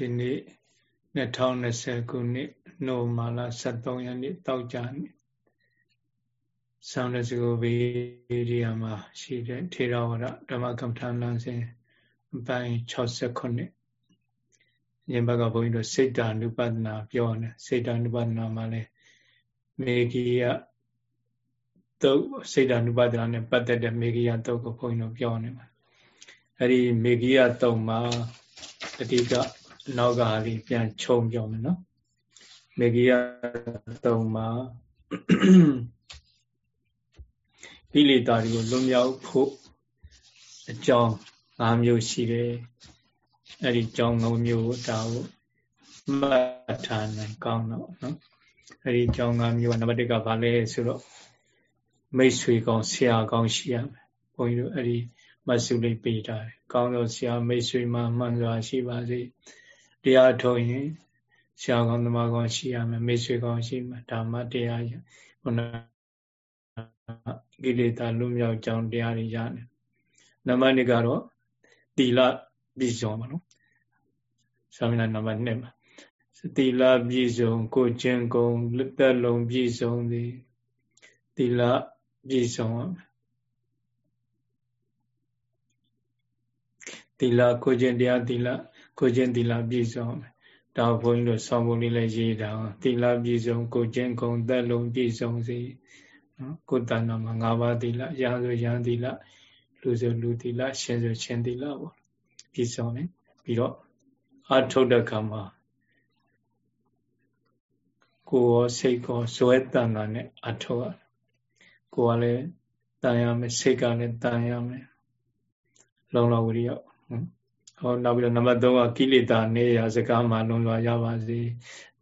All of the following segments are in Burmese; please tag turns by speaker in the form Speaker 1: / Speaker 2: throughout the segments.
Speaker 1: ဒီနေ့2020ခုနှစ်နိုမာလာ73ရက်နေ့တောက်ကြနေ့ဆောင်းရစကိုဗီဒီယာမှာရှိတဲ့ထေရဝါဒဓမ္မကမ္မထာလမ်းစဉ်အပိုင်း69ညဘကဘုန်းကြီးတို့စိတ်တ ानु ပဒနာပြောတယ်စိတ်တ ानु ပဒနာမှာလဲမေဂိယတုတ်စိတ်တ ानु ပဒနာနဲ့ပတ်သက်တဲ့မေဂိယတုတ်ကိုဘုန်းကြီးတို့ပြောနေမှာအဲ့ဒီမေဂိယတုတ်မှာအဓိက နောက်ကလေးပြန်ခြုံပြောမယ်နော်မေဂိယသုံးမှာကိလေသာတွေကိုလွန်မြောက်ဖို့အကြောင်း၅မျိုးရှိတယ်အဲ့ဒီကြောင်း၅မျိုးကိုဒါကိုမှတ်ထားနိုင်ကောင်းတော့နော်အဲ့ဒီကြောင်း၅မျိုးကနံပါတ်1ကဘာလဲဆိုတော့မိတ်ဆွေကောင်းဆရာကောင်းရှိရမယ်ဘုန်းကြီးတို့အဲ့ဒီမဆုလေးပေးထားတယ်ကောင်းသောဆရာမိတ်ဆွေမှမှန်စွာရှိပါစေ တရားထုတ်ရင်ဆရာကောင်းသမားကောင်းရှိရမယ်မိတ်ဆွေကောင်းရှိမှာဓမ္မတရားခုနကိလေသာလွတ်မြောက်ကြောင်းတရားတွေရတယ်နံပါတ်2ကတော့သီလပြည့်စုံပါနော်သာမဏေနံပါတ်2မှာသီလပြည့်စုံကိုကျင့်ကုန်လက်သက်လုံးပြည့်စုံသည်သီလပြည့်စုံပါမယ်သီလကိုကျင့်တရားသီလ ကိုကျင့်သီလပြည့်စုံမယ်ဒါဘုန်းကြီးတို့ဆောင်းပုံလေးလည်းရေးတာသီလပြည့်စုံကိုကျင့်ကုံသက်လုံးပြည့်စုံစေနော်ကိုယ်တဏ္ဍာမှာ၅ပါးသီလရာဆိုရန်သီလလူဆိုလူသီလရှင်ဆိုရှင်သီလပေါ့ပြည့်စုံတယ်ပြီးတော့အထုတ်တဲ့ခါမှာကိုယ်ရောစိတ်ကောဇွဲတဏ္ဍာနဲ့အထုတ်ရကိုယ်ကလည်းတန်ရမယ်စိတ်ကလည်းတန်ရမယ်လုံလဝိရိယ ဟောနောက်ပြီးတော့နံပါတ်3ကကိလေသာနေရာစကားမှလွန်လွာရပါစေ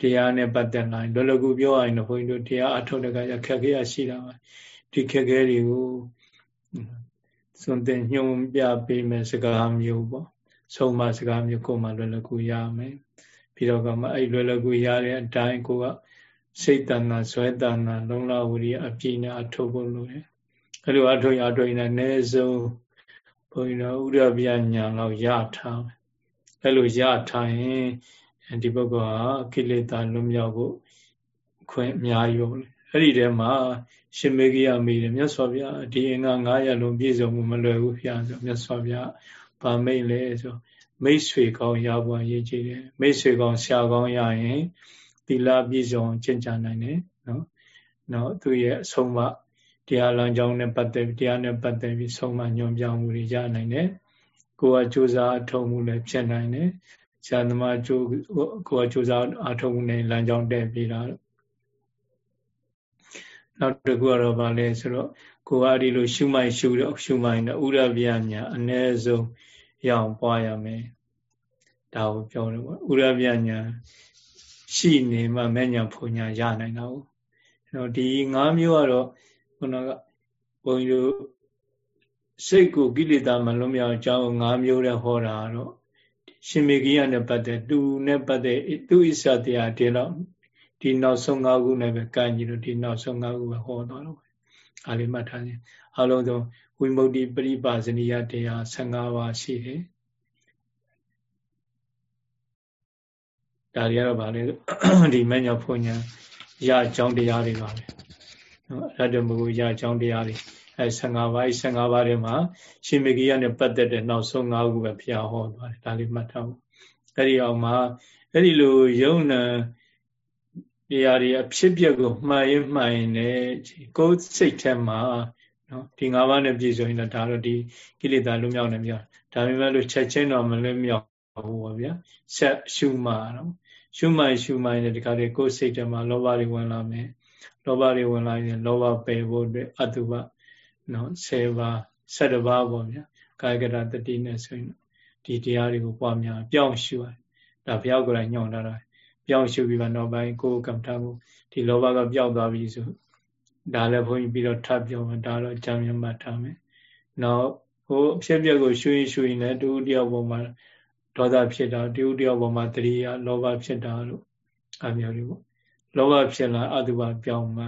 Speaker 1: တရားနဲ့ပတ်သက်လာရင်လောလောကူပြောရရင်တော့ဘုန်းကြီးတို့တရားအထုတ်တဲ့ကခက်ခဲရရှိတာပါဒီခက်ခဲတွေကိုစွန့်တင်ညှို့ပြပေးမယ်စကားမျိုးပေါ့ဆုံးမစကားမျိုးကိုမှလွယ်လွယ်ကူရမယ်ပြီးတော့ကမှအဲ့လွယ်လွယ်ကူရတဲ့အတိုင်းကိုကစိတ်တဏ္ဍဇွဲတဏ္ဍလုံလဝရိယအပြည့်နဲ့အထုတ်ဖို့လိုတယ်အဲ့လိုအထုတ်ရအထုတ်ရင်လည်းအနည်းဆုံး ဘုန်းကြီးတို့ဥရပြညာလောက်ရထားအဲ့လိုရထားရင်ဒီပုဂ္ဂိုလ်ဟာကိလေသာလွတ်မြောက်ဖို့ခွင့်အများကြီးပေါ့လေအဲ့ဒီထဲမှာရှင်မေဂိယမိတယ်မြတ်စွာဘုရားဒီအင်္ဂါ900လုံးပြည့်စုံမှုမလွယ်ဘူးဖျားဆိုမြတ်စွာဘုရားဗာမိတ်လဲဆိုမိတ်ဆွေကောင်းရဖို့ရည်ကြည်တယ်မိတ်ဆွေကောင်းဆရာကောင်းရရင်သီလပြည့်စုံကျင့်ကြနိုင်တယ်နော်နော်သူရဲ့အဆုံးအမ တရားလမ်းကြောင်းနဲ့ပတ်သက်ပြီးတရားနဲ့ပတ်သက်ပြီးဆုံးမညွန်ပြမှုတွေရနိုင်တယ်ကိုယ်ကကြိုးစားအထောက်မှုလည်းဖြစ်နိုင်တယ်ဆရာသမားကြိုးကိုယ်ကကြိုးစားအထောက်မှုနဲ့လမ်းကြောင်းတက်ပြီးတာနောက်တစ်ခုကတော့ဗာလဲဆိုတော့ကိုယ်ကဒီလိုရှုမိုက်ရှုတော့ရှုမိုက်တော့ဥရပြညာအ ਨੇ ဆုံးရအောင်ပွားရမယ်ဒါကိုပြောတယ်ပေါ့ဥရပြညာရှိနေမှမဲ့ညာဖုန်ညာရနိုင်တာဟုတ်အဲ့တော့ဒီ၅မျိုးကတော့ ခုနကဘုန်းကြီးတို့စိတ်ကိုကိလေသာမလွတ်မြောက်အကြောင်း၅မျိုးနဲ့ဟောတာတော့ရှင်မေဂိယနဲ့ပတ်သက်တူနဲ့ပတ်သက်သူဣစ္ဆတရားဒီတော့ဒီနောက်ဆုံး၅ခုနဲ့ပဲကန့်ကြည့်လို့ဒီနောက်ဆုံး၅ခုပဲဟောတော့တော့အားလေးမှတ်ထားခြင်းအလုံးစုံဝိမု ക്തി ပရိပါဇနိယတရား15ပါးရှိတယ်ဒါတွေကတော့ဗာလေဒီမညာဖွညာရအကြောင်းတရားတွေပါပဲနော်အ ရတ္တမဂုရအကြောင်းတရားတွေအဲ15ပါးအဲ15ပါးထဲမှာရှင်မေဂိယနဲ့ပတ်သက်တဲ့နောက်ဆုံး5ခုပဲဘုရားဟောသွားတယ်ဒါလေးမှတ်ထားဖို့အဲ့ဒီအောင်မှာအဲ့ဒီလိုယုံနာတရားတွေအဖြစ်ပြက်ကိုမှန်ရင်မှန်ရင်လည်းကိုယ်စိတ်ထဲမှာနော်ဒီ၅ပါးနဲ့ပြည့်စုံရင်ဒါတော့ဒီကိလေသာလွမြောက်နေမြောက်ဒါပေမဲ့လို့ချက်ချင်းတော့မလွမြောက်ဘူးပေါ့ဗျာဆက်ရှုမှတော့ရှုမှရှုမှရင်ဒီခါလေးကိုယ်စိတ်ထဲမှာလောဘတွေဝင်လာမယ် လောဘတွေဝင်လာရင်လောဘပယ်ဖို့အတွက်အတုပနော်10ပါး17ပါးပေါ့ဗျာကာယကရတတိနဲ့ဆိုရင်ဒီတရားတွေကိုပွားများပြောင်းရှုရတယ်ဒါဘုရားကိုယ်တိုင်ညွှန်ထားတာပြောင်းရှုပြီးမှနောက်ပိုင်းကိုယ်ကမ္မထာကိုဒီလောဘကပျောက်သွားပြီဆိုဒါလည်းဘုန်းကြီးပြီးတော့ထပ်ပြောမှဒါတော့ကြံမြတ်မှတ်ထားမယ်နောက်ဟိုအဖြစ်အပျက်ကိုရှုရင်ရှုရင်လည်းတူတယောက်ပေါ်မှာဒေါသဖြစ်တာတူတယောက်ပေါ်မှာတတိယလောဘဖြစ်တာလို့အမျိုးတွေပေါ့ လောဘဖြစ်လာအတုပပြောင်းမှ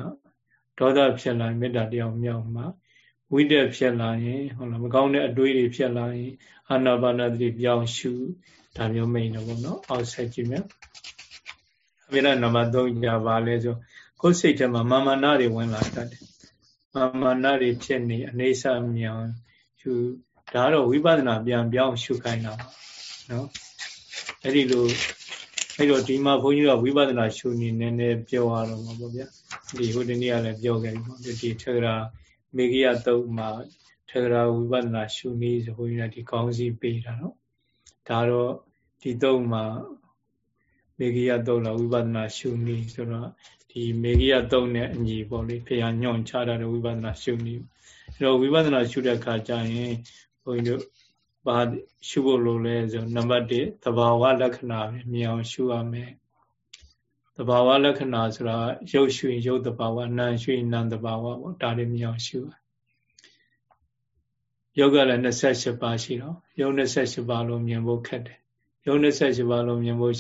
Speaker 1: ဒေါသဖြစ်လာမေတ္တာတရားမြောက်မှဝိတက်ဖြစ်လာရင်ဟုတ်လားမကောင်းတဲ့အတွေးတွေဖြစ်လာရင်အာနာပါနတိပြောင်းရှုဒါမျိုးမိန်တော့ဘောနော်အောက်ဆက်ကြည့်မယ်အမေရနံပါတ်3ကြပါလဲဆိုကိုယ်စိတ်ထဲမှာမာမနာတွေဝင်လာတတ်တယ်မာမနာတွေဖြစ်နေအနေဆာမြောင်ယူဒါတော့ဝိပဿနာပြန်ပြောင်းရှုခိုင်းတာပါနော်အဲ့ဒီလို အဲ့တော့ဒီမှာဘုန်းကြီးကဝိပဿနာရှုနေနည်းနည်းပြောရတော့မှာပေါ့ဗျာဒီဟိုတနေ့ကလည်းပြောခဲ့ပြီပေါ့ဒီထေရမေဂိယတုတ်မှာထေရဝိပဿနာရှုနည်းဆိုဘုန်းကြီးကဒီကောင်းစီပေးတာနော်ဒါတော့ဒီတုတ်မှာမေဂိယတုတ်လာဝိပဿနာရှုနည်းဆိုတော့ဒီမေဂိယတုတ်နဲ့အညီပေါ့လေဖေဟာညွန့်ချတာတဲ့ဝိပဿနာရှုနည်းအဲ့တော့ဝိပဿနာရှုတဲ့အခါကျရင်ဘုန်းကြီးတို့ ဘာရှုဖို့လိုလဲဆိုနံပါတ်1သဘာဝလက္ခဏာပဲမြင်အောင်ရှုရမယ်သဘာဝလက္ခဏာဆိုတာရုပ်ရှုရင်ရုပ်သဘာဝနာမ်ရှုရင်နာမ်သဘာဝပေါ့ဒါတွေမြင်အောင်ရှုရယောဂလည်း28ပါးရှိတော့ရုပ်28ပါးလုံးမြင်ဖို့ခက်တယ်ရုပ်28ပါးလုံးမြင်ဖို့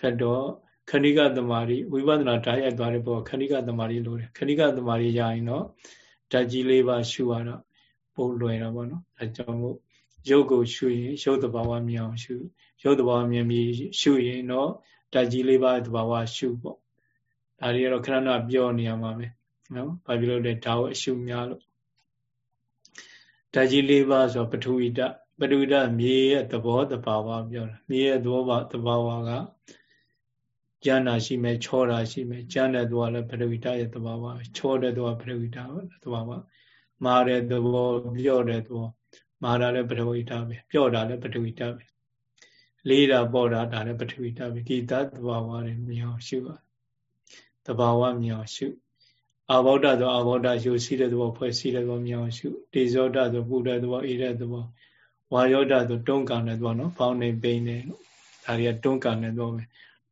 Speaker 1: ခက်တော့ခဏိကသမารိဝိပဿနာဓာတ်ရိုက်သွားတဲ့ဘောခဏိကသမารိလို့တယ်ခဏိကသမารိရရင်တော့ဓာတ်ကြီးလေးပါရှုရတော့ပို့လွယ်တော့ဗောနော်ဒါကြောင့်မို့ ရုပ်ကိုရှုရင်ရုပ်တဘာဝမြင်အောင်ရှုရုပ်တဘာဝမြင်ပြီးရှုရင်တော့ဓာတ်ကြီးလေးပါးတဘာဝရှုပေါ့ဒါတွေကတော့ခဏခဏပြောနေရမှာပဲနော်ဘာဖြစ်လို့လဲဒါကိုအရှုများလို့ဓာတ်ကြီးလေးပါးဆိုပထဝီဓာတ်ပထဝီဓာတ်မြေရဲ့သဘောတဘာဝပြောတာမြေရဲ့သဘောပါတဘာဝကကျမ်းနာရှိမယ်ချောတာရှိမယ်ကျမ်းတဲ့သဘောလည်းပထဝီဓာတ်ရဲ့သဘာဝချောတဲ့သဘောပထဝီဓာတ်သဘာဝမာတဲ့သဘောပြော့တဲ့သဘော မာတာလည်းပထဝီဓာတ်ပဲပြော့တာလည်းပထဝီဓာတ်ပဲလေးတာပေါ့တာဒါလည်းပထဝီဓာတ်ပဲဒီသတ္တဘာဝတွေမြင်အောင်ရှုပါတဘာဝမြင်အောင်ရှုအာဘောဓဆိုအာဘောဓရှုစီးတဲ့သဘောဖွဲ့စည်းတဲ့သဘောမြင်အောင်ရှုဒေဇောဓဆိုပူတဲ့သဘောအေးတဲ့သဘောဝါယောဓဆိုတွန်းကန်တဲ့သဘောနော်ဖောင်းနေပိန်နေဒါတွေကတွန်းကန်တဲ့သဘောပဲ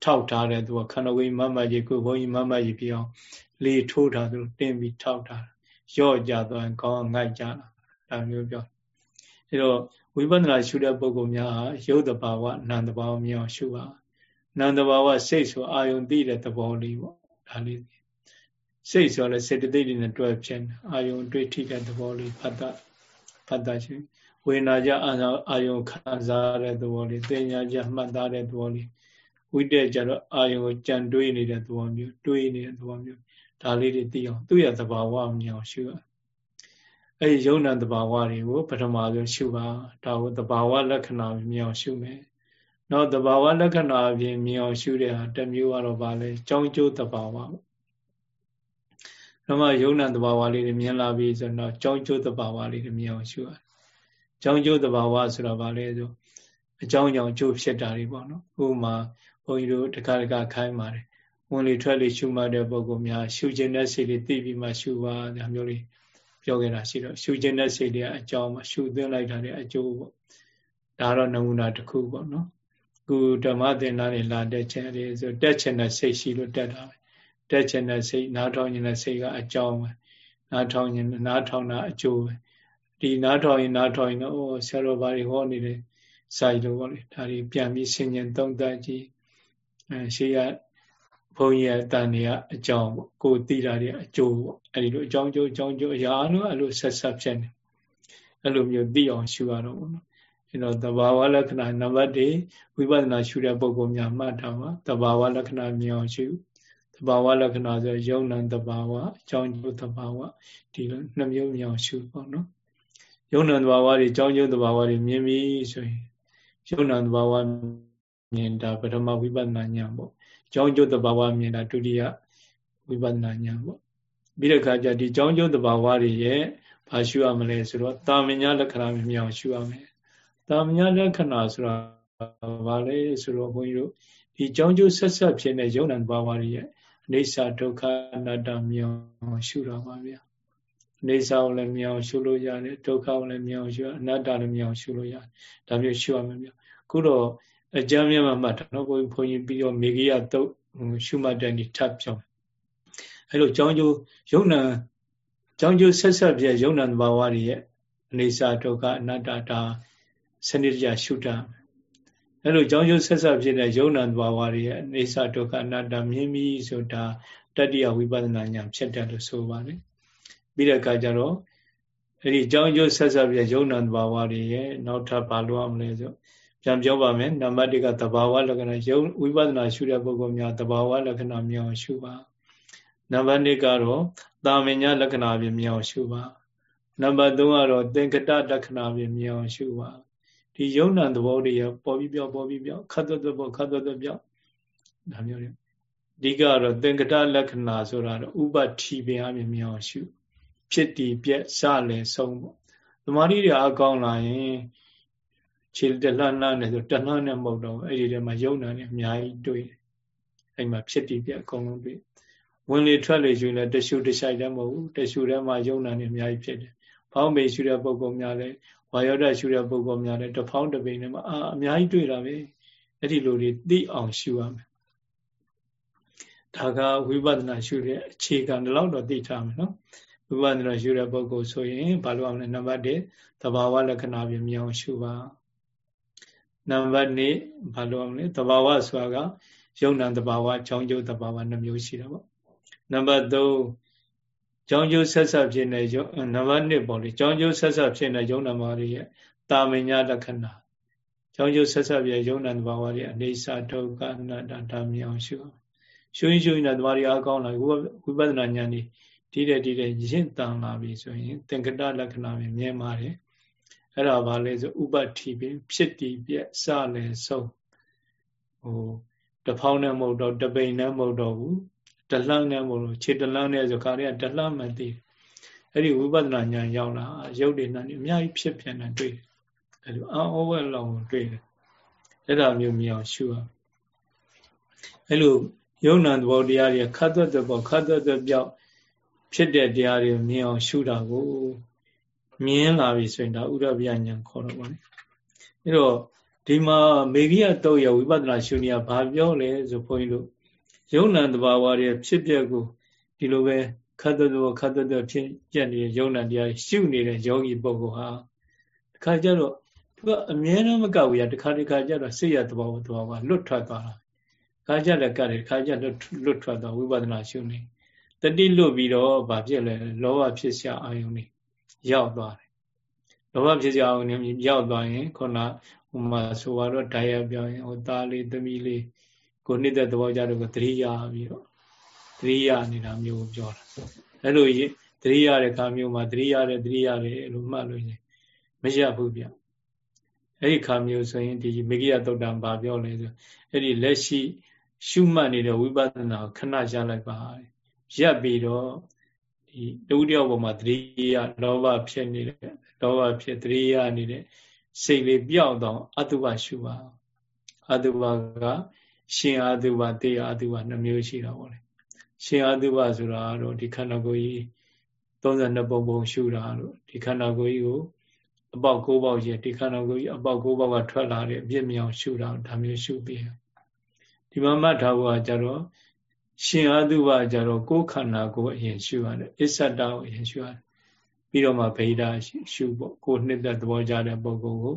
Speaker 1: ထောက်ထားတဲ့သဘောခန္ဓာကိုယ်မမကြီးကိုဘုန်းကြီးမမကြီးပြအောင်လေထိုးထားသလိုတင်းပြီးထောက်ထားရော့ကြသွားရင်ကောင်းငိုက်ကြတာဒါမျိုးပြော အဲတော့ဝိပဿနာရှုတဲ့ပုဂ္ဂိုလ်များဟာရုပ်တဘာဝနာမ်တဘာဝမြောင်ရှုပါနာမ်တဘာဝစိတ်ဆိုအာယုန်သိတဲ့သဘောလေးပေါ့ဒါလေးစိတ်ဆိုလည်းစေတသိက်တွေနဲ့တွဲဖြစ်နေအာယုန်တွေ့ထိတဲ့သဘောလေးဖတ်တာဖတ်တာရှိဝေနာကြအာယုန်ခံစားတဲ့သဘောလေးသိညာကြမှတ်သားတဲ့သဘောလေးဝိတက်ကြတော့အာယုန်ကိုကြံတွေးနေတဲ့သဘောမျိုးတွေးနေတဲ့သဘောမျိုးဒါလေးတွေသိအောင်သူ့ရဲ့သဘာဝမြင်အောင်ရှုရ အဲ့ဒီယုံနာသဘာဝတွေကိုပထမဆုံးရှုပါဒါကိုသဘာဝလက္ခဏာမြင်အောင်ရှုမယ်နောက်သဘာဝလက္ခဏာအပြင်မြင်အောင်ရှုတဲ့ဟာတစ်မျိုးကတော့ဗာလဲကြောင်းကျိုးသဘာဝပေါ့။ဒါမှယုံနာသဘာဝလေးတွေမြင်လာပြီဆိုတော့ကြောင်းကျိုးသဘာဝလေးတွေမြင်အောင်ရှုရတယ်။ကြောင်းကျိုးသဘာဝဆိုတော့ဗာလဲဆိုအကြောင်းကြောင့်ကျိုးဖြစ်တာတွေပေါ့နော်။ဥပမာဘုန်းကြီးတို့တခါတခါခိုင်းပါတယ်ဝင်လေထွက်လေရှုမှတ်တဲ့ပုဂ္ဂိုလ်များရှုခြင်းတဲ့စိတ်လေးသိပြီးမှရှုပါဒါမျိုးလေး ပြောခဲ့တာရှိတော့ရှုခြင်းတဲ့စိတ်လေးအကြောင်းမှရှုသွင်းလိုက်တာလည်းအကျိုးပေါ့ဒါတော့နမူနာတစ်ခုပေါ့နော်ခုဓမ္မသင်္ဍာနေလာတဲ့ခြင်းလေးဆိုတက်ခြင်းတဲ့စိတ်ရှိလို့တက်တာပဲတက်ခြင်းတဲ့စိတ်နားထောင်ခြင်းတဲ့စိတ်ကအကြောင်းပဲနားထောင်ခြင်းနားထောင်တာအကျိုးပဲဒီနားထောင်ရင်နားထောင်ရင်တော့ဆရာတော်ဘာတွေဟောနေတယ်စာရီလိုပေါ့လေဒါတွေပြန်ပြီးဆင်ញံသုံးသပ်ကြည့်အဲရှေးက ဘုန်းကြီးရဲ့တန်တွေကအကြောင်းပေါ့ကိုသိတာတွေအကျိုးပေါ့အဲ့ဒီလိုအကြောင်းကျိုးအကြောင်းကျိုးအရာလို့အဲ့လိုဆက်ဆက်ဖြစ်နေအဲ့လိုမျိုးသိအောင်ရှုရတော့ပေါ့နော်အဲ့တော့သဘာဝလက္ခဏာနံပါတ်1ဝိပဿနာရှုတဲ့ပုဂ္ဂိုလ်များမှတ်ထားပါသဘာဝလက္ခဏာမြင်အောင်ရှုသဘာဝလက္ခဏာဆိုယုံနံသဘာဝအကြောင်းကျိုးသဘာဝဒီလိုနှစ်မျိုးမြင်အောင်ရှုပေါ့နော်ယုံနံသဘာဝတွေအကြောင်းကျိုးသဘာဝတွေမြင်ပြီဆိုရင်ယုံနံသဘာဝမြင်တာပထမဝိပဿနာဉာဏ်ပေါ့ ကြောင်းကျိုးတဘာဝမြင်တာဒုတိယဝိပဿနာဉာဏ်ပေါ့ပြီးတဲ့အခါကျဒီကြောင်းကျိုးတဘာဝတွေရဲ့ဘာရှုရမလဲဆိုတော့တာမညာလက္ခဏာမြင်အောင်ရှုရမယ်တာမညာလက္ခဏာဆိုတာဘာလဲဆိုတော့ဘုန်းကြီးတို့ဒီကြောင်းကျိုးဆက်ဆက်ဖြစ်တဲ့ယုံနံတဘာဝတွေရဲ့အိဋ္ဌဒုက္ခအနတ္တမြင်အောင်ရှုတာပါဗျာအိဋ္ဌကိုလည်းမြင်အောင်ရှုလို့ရတယ်ဒုက္ခကိုလည်းမြင်အောင်ရှုအနတ္တလည်းမြင်အောင်ရှုလို့ရတယ်ဒါမျိုးရှုရမယ်ဗျာခုတော့ အကြမ်းမြတ်မှတ်တာနော်ဘုန်းကြီးဘုန်းကြီးပြီးတော့မေဂိယတုတ်ရှုမှတ်တဲ့ဒီထပ်ပြောင်းအဲ့လိုကြောင်းကျိုးယုံနာကြောင်းကျိုးဆက်ဆက်ပြယုံနာသဘာဝတွေရဲ့အနေစာဒုက္ခအနတ္တတာစနစ်တကျရှုတာအဲ့လိုကြောင်းကျိုးဆက်ဆက်ဖြစ်တဲ့ယုံနာသဘာဝတွေရဲ့အနေစာဒုက္ခအနတ္တမြင်ပြီးဆိုတာတတ္တိယဝိပဿနာဉာဏ်ဖြစ်တယ်လို့ဆိုပါတယ်ပြီးတဲ့အခါကျတော့အဲ့ဒီကြောင်းကျိုးဆက်ဆက်ပြယုံနာသဘာဝတွေရဲ့နောက်ထပ်ဘာလို့အောင်လဲဆို ပြန်ပြောပါမယ်နံပါတ်1ကသဘာဝလက္ခဏာယုံဝိပဿနာရှုတဲ့ပုဂ္ဂိုလ်များသဘာဝလက္ခဏာမြင်အောင်ရှုပါနံပါတ်2ကတော့တာမညာလက္ခဏာပြင်မြင်အောင်ရှုပါနံပါတ်3ကတော့သင်္ကတလက္ခဏာပြင်မြင်အောင်ရှုပါဒီယုံနံသဘောတွေပေါ်ပြီးပြောပေါ်ပြီးပြောခတ်သွတ်သွတ်ပေါ်ခတ်သွတ်သွတ်ပြောဒါမျိုးတွေအဓိကတော့သင်္ကတလက္ခဏာဆိုတာတော့ဥပတိပင်အမြင်မြင်အောင်ရှုဖြစ်တည်ပြက်စလည်းဆုံးပေါ့သမာဓိတွေအကောင်းလာရင် ခြေတလှမ်းလှမ်းနေဆိုတလှမ်းနဲ့မဟုတ်တော့အဲ့ဒီထဲမှာယုံနာနေအများကြီးတွေ့အဲ့မှာဖြစ်တည်ပြက်အကုန်လုံးတွေ့ဝင်လေထွက်လေယူလဲတရှုတရှိုက်လည်းမဟုတ်ဘူးတရှုထဲမှာယုံနာနေအများကြီးဖြစ်တယ်။ဘောင်းမေရှုတဲ့ပုံကောင်များလဲဝါယောဒရှုတဲ့ပုံကောင်များလဲတဖောင်းတပိန်နဲ့မှာအာအများကြီးတွေ့တာပဲ။အဲ့ဒီလိုတွေသိအောင်ရှုရမယ်။ဒါကဝိပဿနာရှုတဲ့အခြေခံတော့တော့သိထားမယ်နော်။ဝိပဿနာရှုတဲ့ပုံကောင်ဆိုရင်ဘာလို့အောင်လဲနံပါတ်1သဘာဝလက္ခဏာပြမြင်အောင်ရှုပါ။ နံပါတ်2ဘာလို့အောင်လဲသဘာဝဆိုတာကယုံ nant သဘာဝကြောင်းကျုပ်သဘာဝနှမျိုးရှိတာပေါ့နံပါတ်3ကြောင်းကျိုးဆက်ဆက်ဖြစ်နေနံပါတ်1ပေါ့လေကြောင်းကျိုးဆက်ဆက်ဖြစ်နေယုံနာမာရီရဲ့တာမညာလက္ခဏာကြောင်းကျိုးဆက်ဆက်ပြယုံနာတဘာဝတွေအနေစာဒုက္ခအနတ္တဒါမြောင်ရှုရှုရင်ရှုရင်တဘာတွေအကောင်းလာဝိပဿနာဉာဏ်นี่ဒီတဲ့ဒီတဲ့ရင့်တန်လာပြီဆိုရင်သင်္ကတလက္ခဏာပဲမြင်ပါတယ် အဲ့ဒါဘာလဲဆိုဥပတိပင်ဖြစ်တည်ပြက်စလည်းဆုံးဟိုတဖောင်းနဲ့မဟုတ်တော့တပိန်နဲ့မဟုတ်တော့ဘူးတလှမ်းနဲ့မလို့ခြေတလှမ်းနဲ့ဆိုခါရီကတလှမ်းမသိအဲ့ဒီဝိပဿနာဉာဏ်ရောက်လာရုပ်တွေနဲ့အများကြီးဖြစ်ပြန်တယ်တွေ့တယ်အဲ့လိုအောင်းဝဲလောင်တွေ့တယ်အဲ့ဒါမျိုးမြင်အောင်ရှုရအဲ့လိုယုံနာသဘောတရားတွေခတ်သွက်တဲ့ပေါ်ခတ်သွက်တဲ့ပြောက်ဖြစ်တဲ့တရားတွေမြင်အောင်ရှုတာကို မြင်လာပြီဆိုရင်ဒါဥရဗျဉာဏ်ခေါ်တော့ပါလေအဲ့တော့ဒီမှာမေဂိယတုတ်ရဝိပဿနာရှုနေရဘာပြောလဲဆိုဘုန်းကြီးတို့ယုံ nant တဘာဝရဲ့ဖြစ်ပျက်ကိုဒီလိုပဲခတ်တဲ့ခတ်တဲ့ဖြစ်ပြက်နေတဲ့ယုံ nant တရားရှုနေတဲ့ယောဂီပုဂ္ဂိုလ်ဟာတခါကျတော့သူကအမြဲတမ်းမကောက်ဘူးရတခါတခါကျတော့စိတ်ရတဘာဝတဘာဝလွတ်ထွက်သွားတာခါကျလည်းကတ်တယ်ခါကျလွတ်လွတ်ထွက်သွားဝိပဿနာရှုနေတတိလွတ်ပြီးတော့ဗာဖြစ်လဲလောဘဖြစ်စရာအာယုန်နေ ရောက်သွားတယ်လောဘဖြစ်စရာအာယုန်နေရောက်သွားရင်ခုနဟိုမှာဆိုတော့တရားပြောရင်ဟိုသားလေးသမီးလေးကိုနှစ်သက်သဘောကြတော့ကိုသတိရပြီးတော့သတိရနေတာမျိုးပြောတာအဲ့လိုသတိရတဲ့ခါမျိုးမှာသတိရတဲ့သတိရတယ်လို့မှတ်လို့ရင်မရဘူးဗျအဲ့ဒီခါမျိုးဆိုရင်ဒီမေဂိယသုတ်တံဘာပြောလဲဆိုအဲ့ဒီလက်ရှိရှုမှတ်နေတဲ့ဝိပဿနာကိုခဏရလိုက်ပါရပ်ပြီးတော့ ဒီတူတယောက်ပေါ်မှာသတိရလောဘဖြစ်နေတဲ့လောဘဖြစ်သတိရနေတဲ့စိတ်လေးပြောက်တော့အတုပရှုပါအတုပကရှင်အာတုဘတေအာတုဘနှမျိုးရှိတာပေါ့လေရှင်အာတုဘဆိုတာတော့ဒီခန္ဓာကိုယ်ကြီး32ပုံပုံရှုတာလို့ဒီခန္ဓာကိုယ်ကြီးကိုအပေါက်၉ပေါက်ရဲ့ဒီခန္ဓာကိုယ်ကြီးအပေါက်၉ပေါက်ကထွက်လာတဲ့အပြစ်မြောင်ရှုတာဒါမျိုးရှုပြီးဒီမှာမှတ်ထားဖို့ကကြတော့ ရှင်အာတုဘကြတော့ကိုယ်ခန္ဓာကိုယ်အရင်ရှုရတယ်အစ္ဆတကိုအရင်ရှုရတယ်ပြီးတော့မှဗေဒရှုပေါ့ကိုယ်နှစ်သက်သဘောကြတဲ့ပုဂ္ဂိုလ်ကို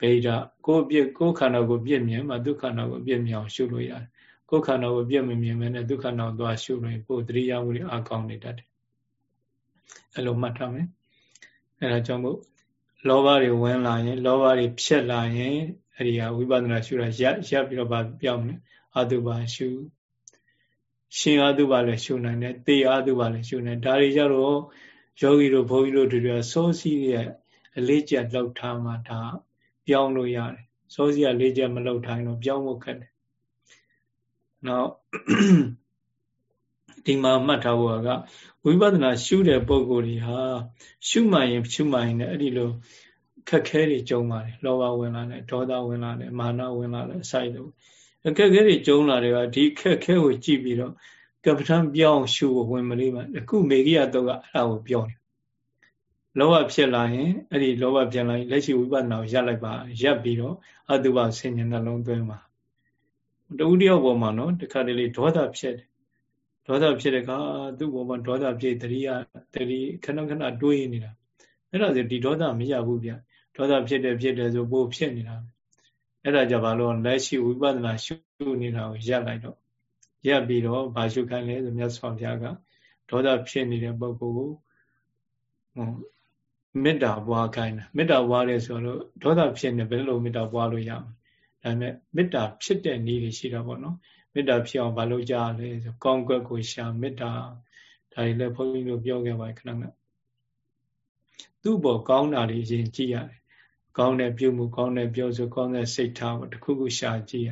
Speaker 1: ဗေဒကိုယ်ပြစ်ကိုယ်ခန္ဓာကိုပြစ်မြင်မှဒုက္ခန္ဓာကိုပြစ်မြင်အောင်ရှုလို့ရတယ်ကိုယ်ခန္ဓာကိုပြစ်မမြင်မဲနဲ့ဒုက္ခန္ဓာကိုသွားရှုလို့ပို့တတိယမှုတွေအကောင်းနေတတ်တယ်အဲ့လိုမှတ်ထားမယ်အဲ့ဒါကြောင့်မို့လောဘတွေဝင်လာရင် လောဘတွေဖြစ်လာရင်အဲ့ဒီဟာဝိပဿနာရှုတာရပ်ရပ်ပြီးတော့ဗာပြောင်းတယ်အတုပါရှု ရှင်အတုပါလည်းရှုနိုင်တယ်တေအတုပါလည်းရှုနိုင်ဒါတွေကြတော့ယောဂီတို့ဘုန်းကြီးတို့တွေစိုးစီးရဲ့အလေးကျက်လောက်ထားမှဒါပြောင်းလို့ရတယ်စောစီကလေးချက်မလောက်ထိုင်တော့ပြောင်းဖို့ခက်တယ်နောက်ဒီမှာမှတ်ထားဖို့ကဝိပဿနာရှုတဲ့ပုံကိုယ်တွေဟာရှုမှရင်ရှုမှရင်လည်းအဲ့ဒီလိုခက်ခဲတွေကြုံပါတယ်လောဘဝင်လာတယ်ဒေါသဝင်လာတယ်မာနဝင်လာတယ်အစိုက်တို့ အခက်ခဲတွေကြုံလာတယ်ကဒီခက်ခဲကိုကြည့်ပြီးတော့ကပ္ပထံပြောင်းရှုဖို့ဝင်မလေးပါအခုမေဂိယတော့ကအဲ့ဒါကိုပြောတယ်လောဘဖြစ်လာရင်အဲ့ဒီလောဘဖြစ်လာရင်လက်ရှိဝိပဿနာကိုရပ်လိုက်ပါရပ်ပြီးတော့အတုပဆင်ញနှလုံးသွင်းပါတူတယောက်ပေါ်မှာနော်တခါတလေဒေါသဖြစ်တယ်ဒေါသဖြစ်တဲ့အခါသူ့ပေါ်မှာဒေါသဖြစ်တတိယတတိခဏခဏတွေးနေတာအဲ့ဒါဆိုဒီဒေါသမရဘူးဗျဒေါသဖြစ်တယ်ဖြစ်တယ်ဆိုပို့ဖြစ်နေတာ အဲ့ဒါကြဘာလို့လက်ရှိဝိပဿနာရှုနေတာကိုရပ်လိုက်တော့ရပ်ပြီးတော့ဘာရှုခိုင်းလဲဆိုမြတ်စွာဘုရားကဒေါသဖြစ်နေတဲ့ပုဂ္ဂိုလ်ကိုမေတ္တာပွားခိုင်းတာမေတ္တာပွားတယ်ဆိုတော့ဒေါသဖြစ်နေဘယ်လိုမေတ္တာပွားလို့ရမလဲဒါပေမဲ့မေတ္တာဖြစ်တဲ့နည်းတွေရှိတာပေါ့နော်မေတ္တာဖြစ်အောင်ဘာလို့ကြားလဲဆိုကောင်းကွက်ကိုရှာမေတ္တာဒါတွေလည်းဘုန်းကြီးတို့ပြောခဲ့ပါခဏကသူ့ဘောကောင်းတာတွေရင်ကြည့်ရတယ် ကောင်းတဲ့ပြုမှုကောင်းတဲ့ပြောဆိုကောင်းတဲ့စိတ်ထားပေါ့တခုခုရှာကြည့်ရ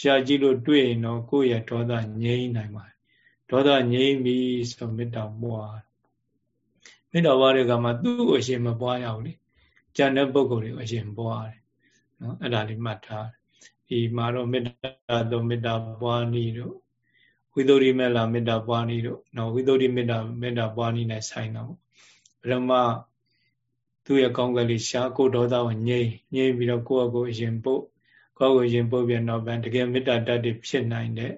Speaker 1: ရှာကြည့်လို့တွေ့ရင်တော့ကိုယ့်ရဲ့ဒေါသငြိမ်းနိုင်ပါတယ်ဒေါသငြိမ်းပြီဆိုမေတ္တာပွားမေတ္တာပွားတဲ့အခါမှာသူ့ကိုအရှင်မပွားရဘူးလေကြံတဲ့ပုဂ္ဂိုလ်တွေကိုအရှင်ပွားတယ်နော်အဲ့ဒါလေးမှတ်ထားဒီမှာတော့မေတ္တာတော့မေတ္တာပွားနည်းတို့ဝိသုရိမေလာမေတ္တာပွားနည်းတို့နော်ဝိသုရိမေတ္တာမေတ္တာပွားနည်းနဲ့ဆိုင်တော့ဗြဟ္မ သူ့ရဲ့ကောင်းကင်လေးရှားကိုဒေါသကိုငြိမ့်ငြိမ့်ပြီးတော့ကိုယ့်အကိုအရင်ပို့ကိုယ့်ကိုအရင်ပို့ပြီးတော့ဗန်တကယ်မေတ္တာတတ်တွေဖြစ်နိုင်တဲ့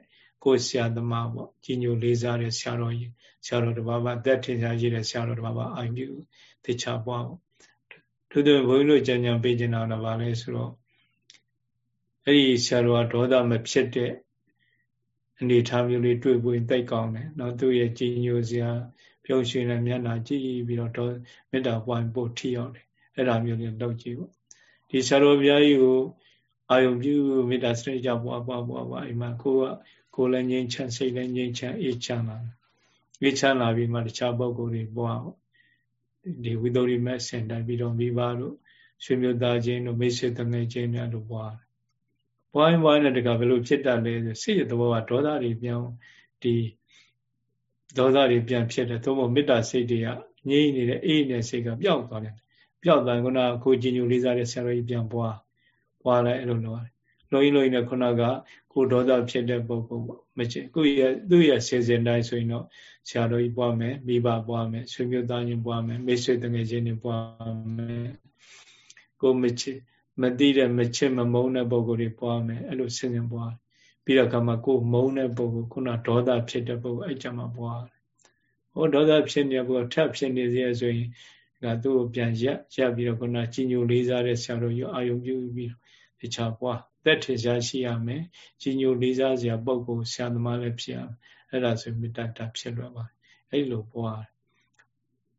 Speaker 1: ကိုဆရာသမားပေါ့ကြီးညိုလေးစားတဲ့ဆရာတော်ကြီးဆရာတော်တစ်ပါးပါသက်ထင်ရှားကြီးတဲ့ဆရာတော်တစ်ပါးပါအာရုံပြုသေချာပွားပေါ့သူတို့ဘုန်းကြီးတို့ကြံကြံပေးကြတာတော့ဗာလဲဆိုတော့အဲ့ဒီဆရာတော်ကဒေါသမဖြစ်တဲ့အနေထားမျိုးလေးတွေ့ပွင့်တိတ်ကောင်းတယ်နော်သူ့ရဲ့ကြီးညိုစရာ ပြုံးရွှင်တဲ့မျက်နှာကြည့်ပြီးတော့ဒေါမေတ္တာပွားဖို့ထိရောက်တယ်အဲ့ဒါမျိုးလေးလောက်ကြည့်ပေါ့ဒီဆရာတော်ဘုရားကြီးကိုအာယုံပြုမေတ္တာစရိကြပွားပွားပွားပွားအိမ်မှာကိုကကိုယ်လည်းငြိမ်းချမ်းစိတ်လည်းငြိမ်းချမ်းအေးချမ်းလာအေးချမ်းလာပြီးမှတခြားပုဂ္ဂိုလ်တွေပွားဒီဝိသုရိမက်ဆင်တိုင်းပြီးတော့မိဘတို့ဆွေမျိုးသားချင်းတို့မိတ်ဆွေတငယ်ချင်းများတို့ပွားပွားရင်ပွားရင်တကဘယ်လိုဖြစ်တတ်လဲဆိုစိတ်ရဲ့သဘောကဒေါသတွေပြောင်းဒီ ဒေါသတွေပြန်ဖြစ်တယ်သို့မဟုတ်မေတ္တာစိတ်တွေကငြိမ့်နေတဲ့အေးနေတဲ့စိတ်ကပျောက်သွားတယ်ပျောက်သွားရင်ခုနကကိုကြည်ညိုလေးစားတဲ့ဆရာတော်ကြီးပြန်ပွားပွားလိုက်အဲ့လိုလုပ်ရတယ်လုံးရင်လုံးရင်ခုနကကိုဒေါသဖြစ်တဲ့ပုဂ္ဂိုလ်ပေါ့မချစ်ကိုရဲ့သူ့ရဲ့စေစဉ်တိုင်းဆိုရင်တော့ဆရာတော်ကြီးပွားမယ်မိဘပွားမယ်ဆွေမျိုးသားချင်းပွားမယ်မိတ်ဆွေတငယ်ချင်းတွေပွားမယ်ကိုမချစ်မသိတဲ့မချစ်မမုန်းတဲ့ပုဂ္ဂိုလ်တွေပွားမယ်အဲ့လိုစဉ်စဉ်ပွား ပြီးတော့ကမှကိုမုန်းတဲ့ပုဂ္ဂိုလ်ခုနဒေါသဖြစ်တဲ့ပုဂ္ဂိုလ်အဲ့ကြမှာပွားဟောဒေါသဖြစ်နေတဲ့ပုဂ္ဂိုလ်ထပ်ဖြစ်နေစေဆိုရင်ကသူ့ကိုပြန်ရက်ရက်ပြီးတော့ခုနကြီးညိုလေးစားတဲ့ဆရာတော်ကြီးအာယုံပြုပြီးတော့တခြားပွားသက်ထင်ရှားရှိရမယ်ကြီးညိုလေးစားစရာပုံကိုဆရာသမားလည်းဖြစ်ရမယ်အဲ့ဒါဆိုမေတ္တာတာဖြစ်လွယ်ပါအဲ့လိုပွား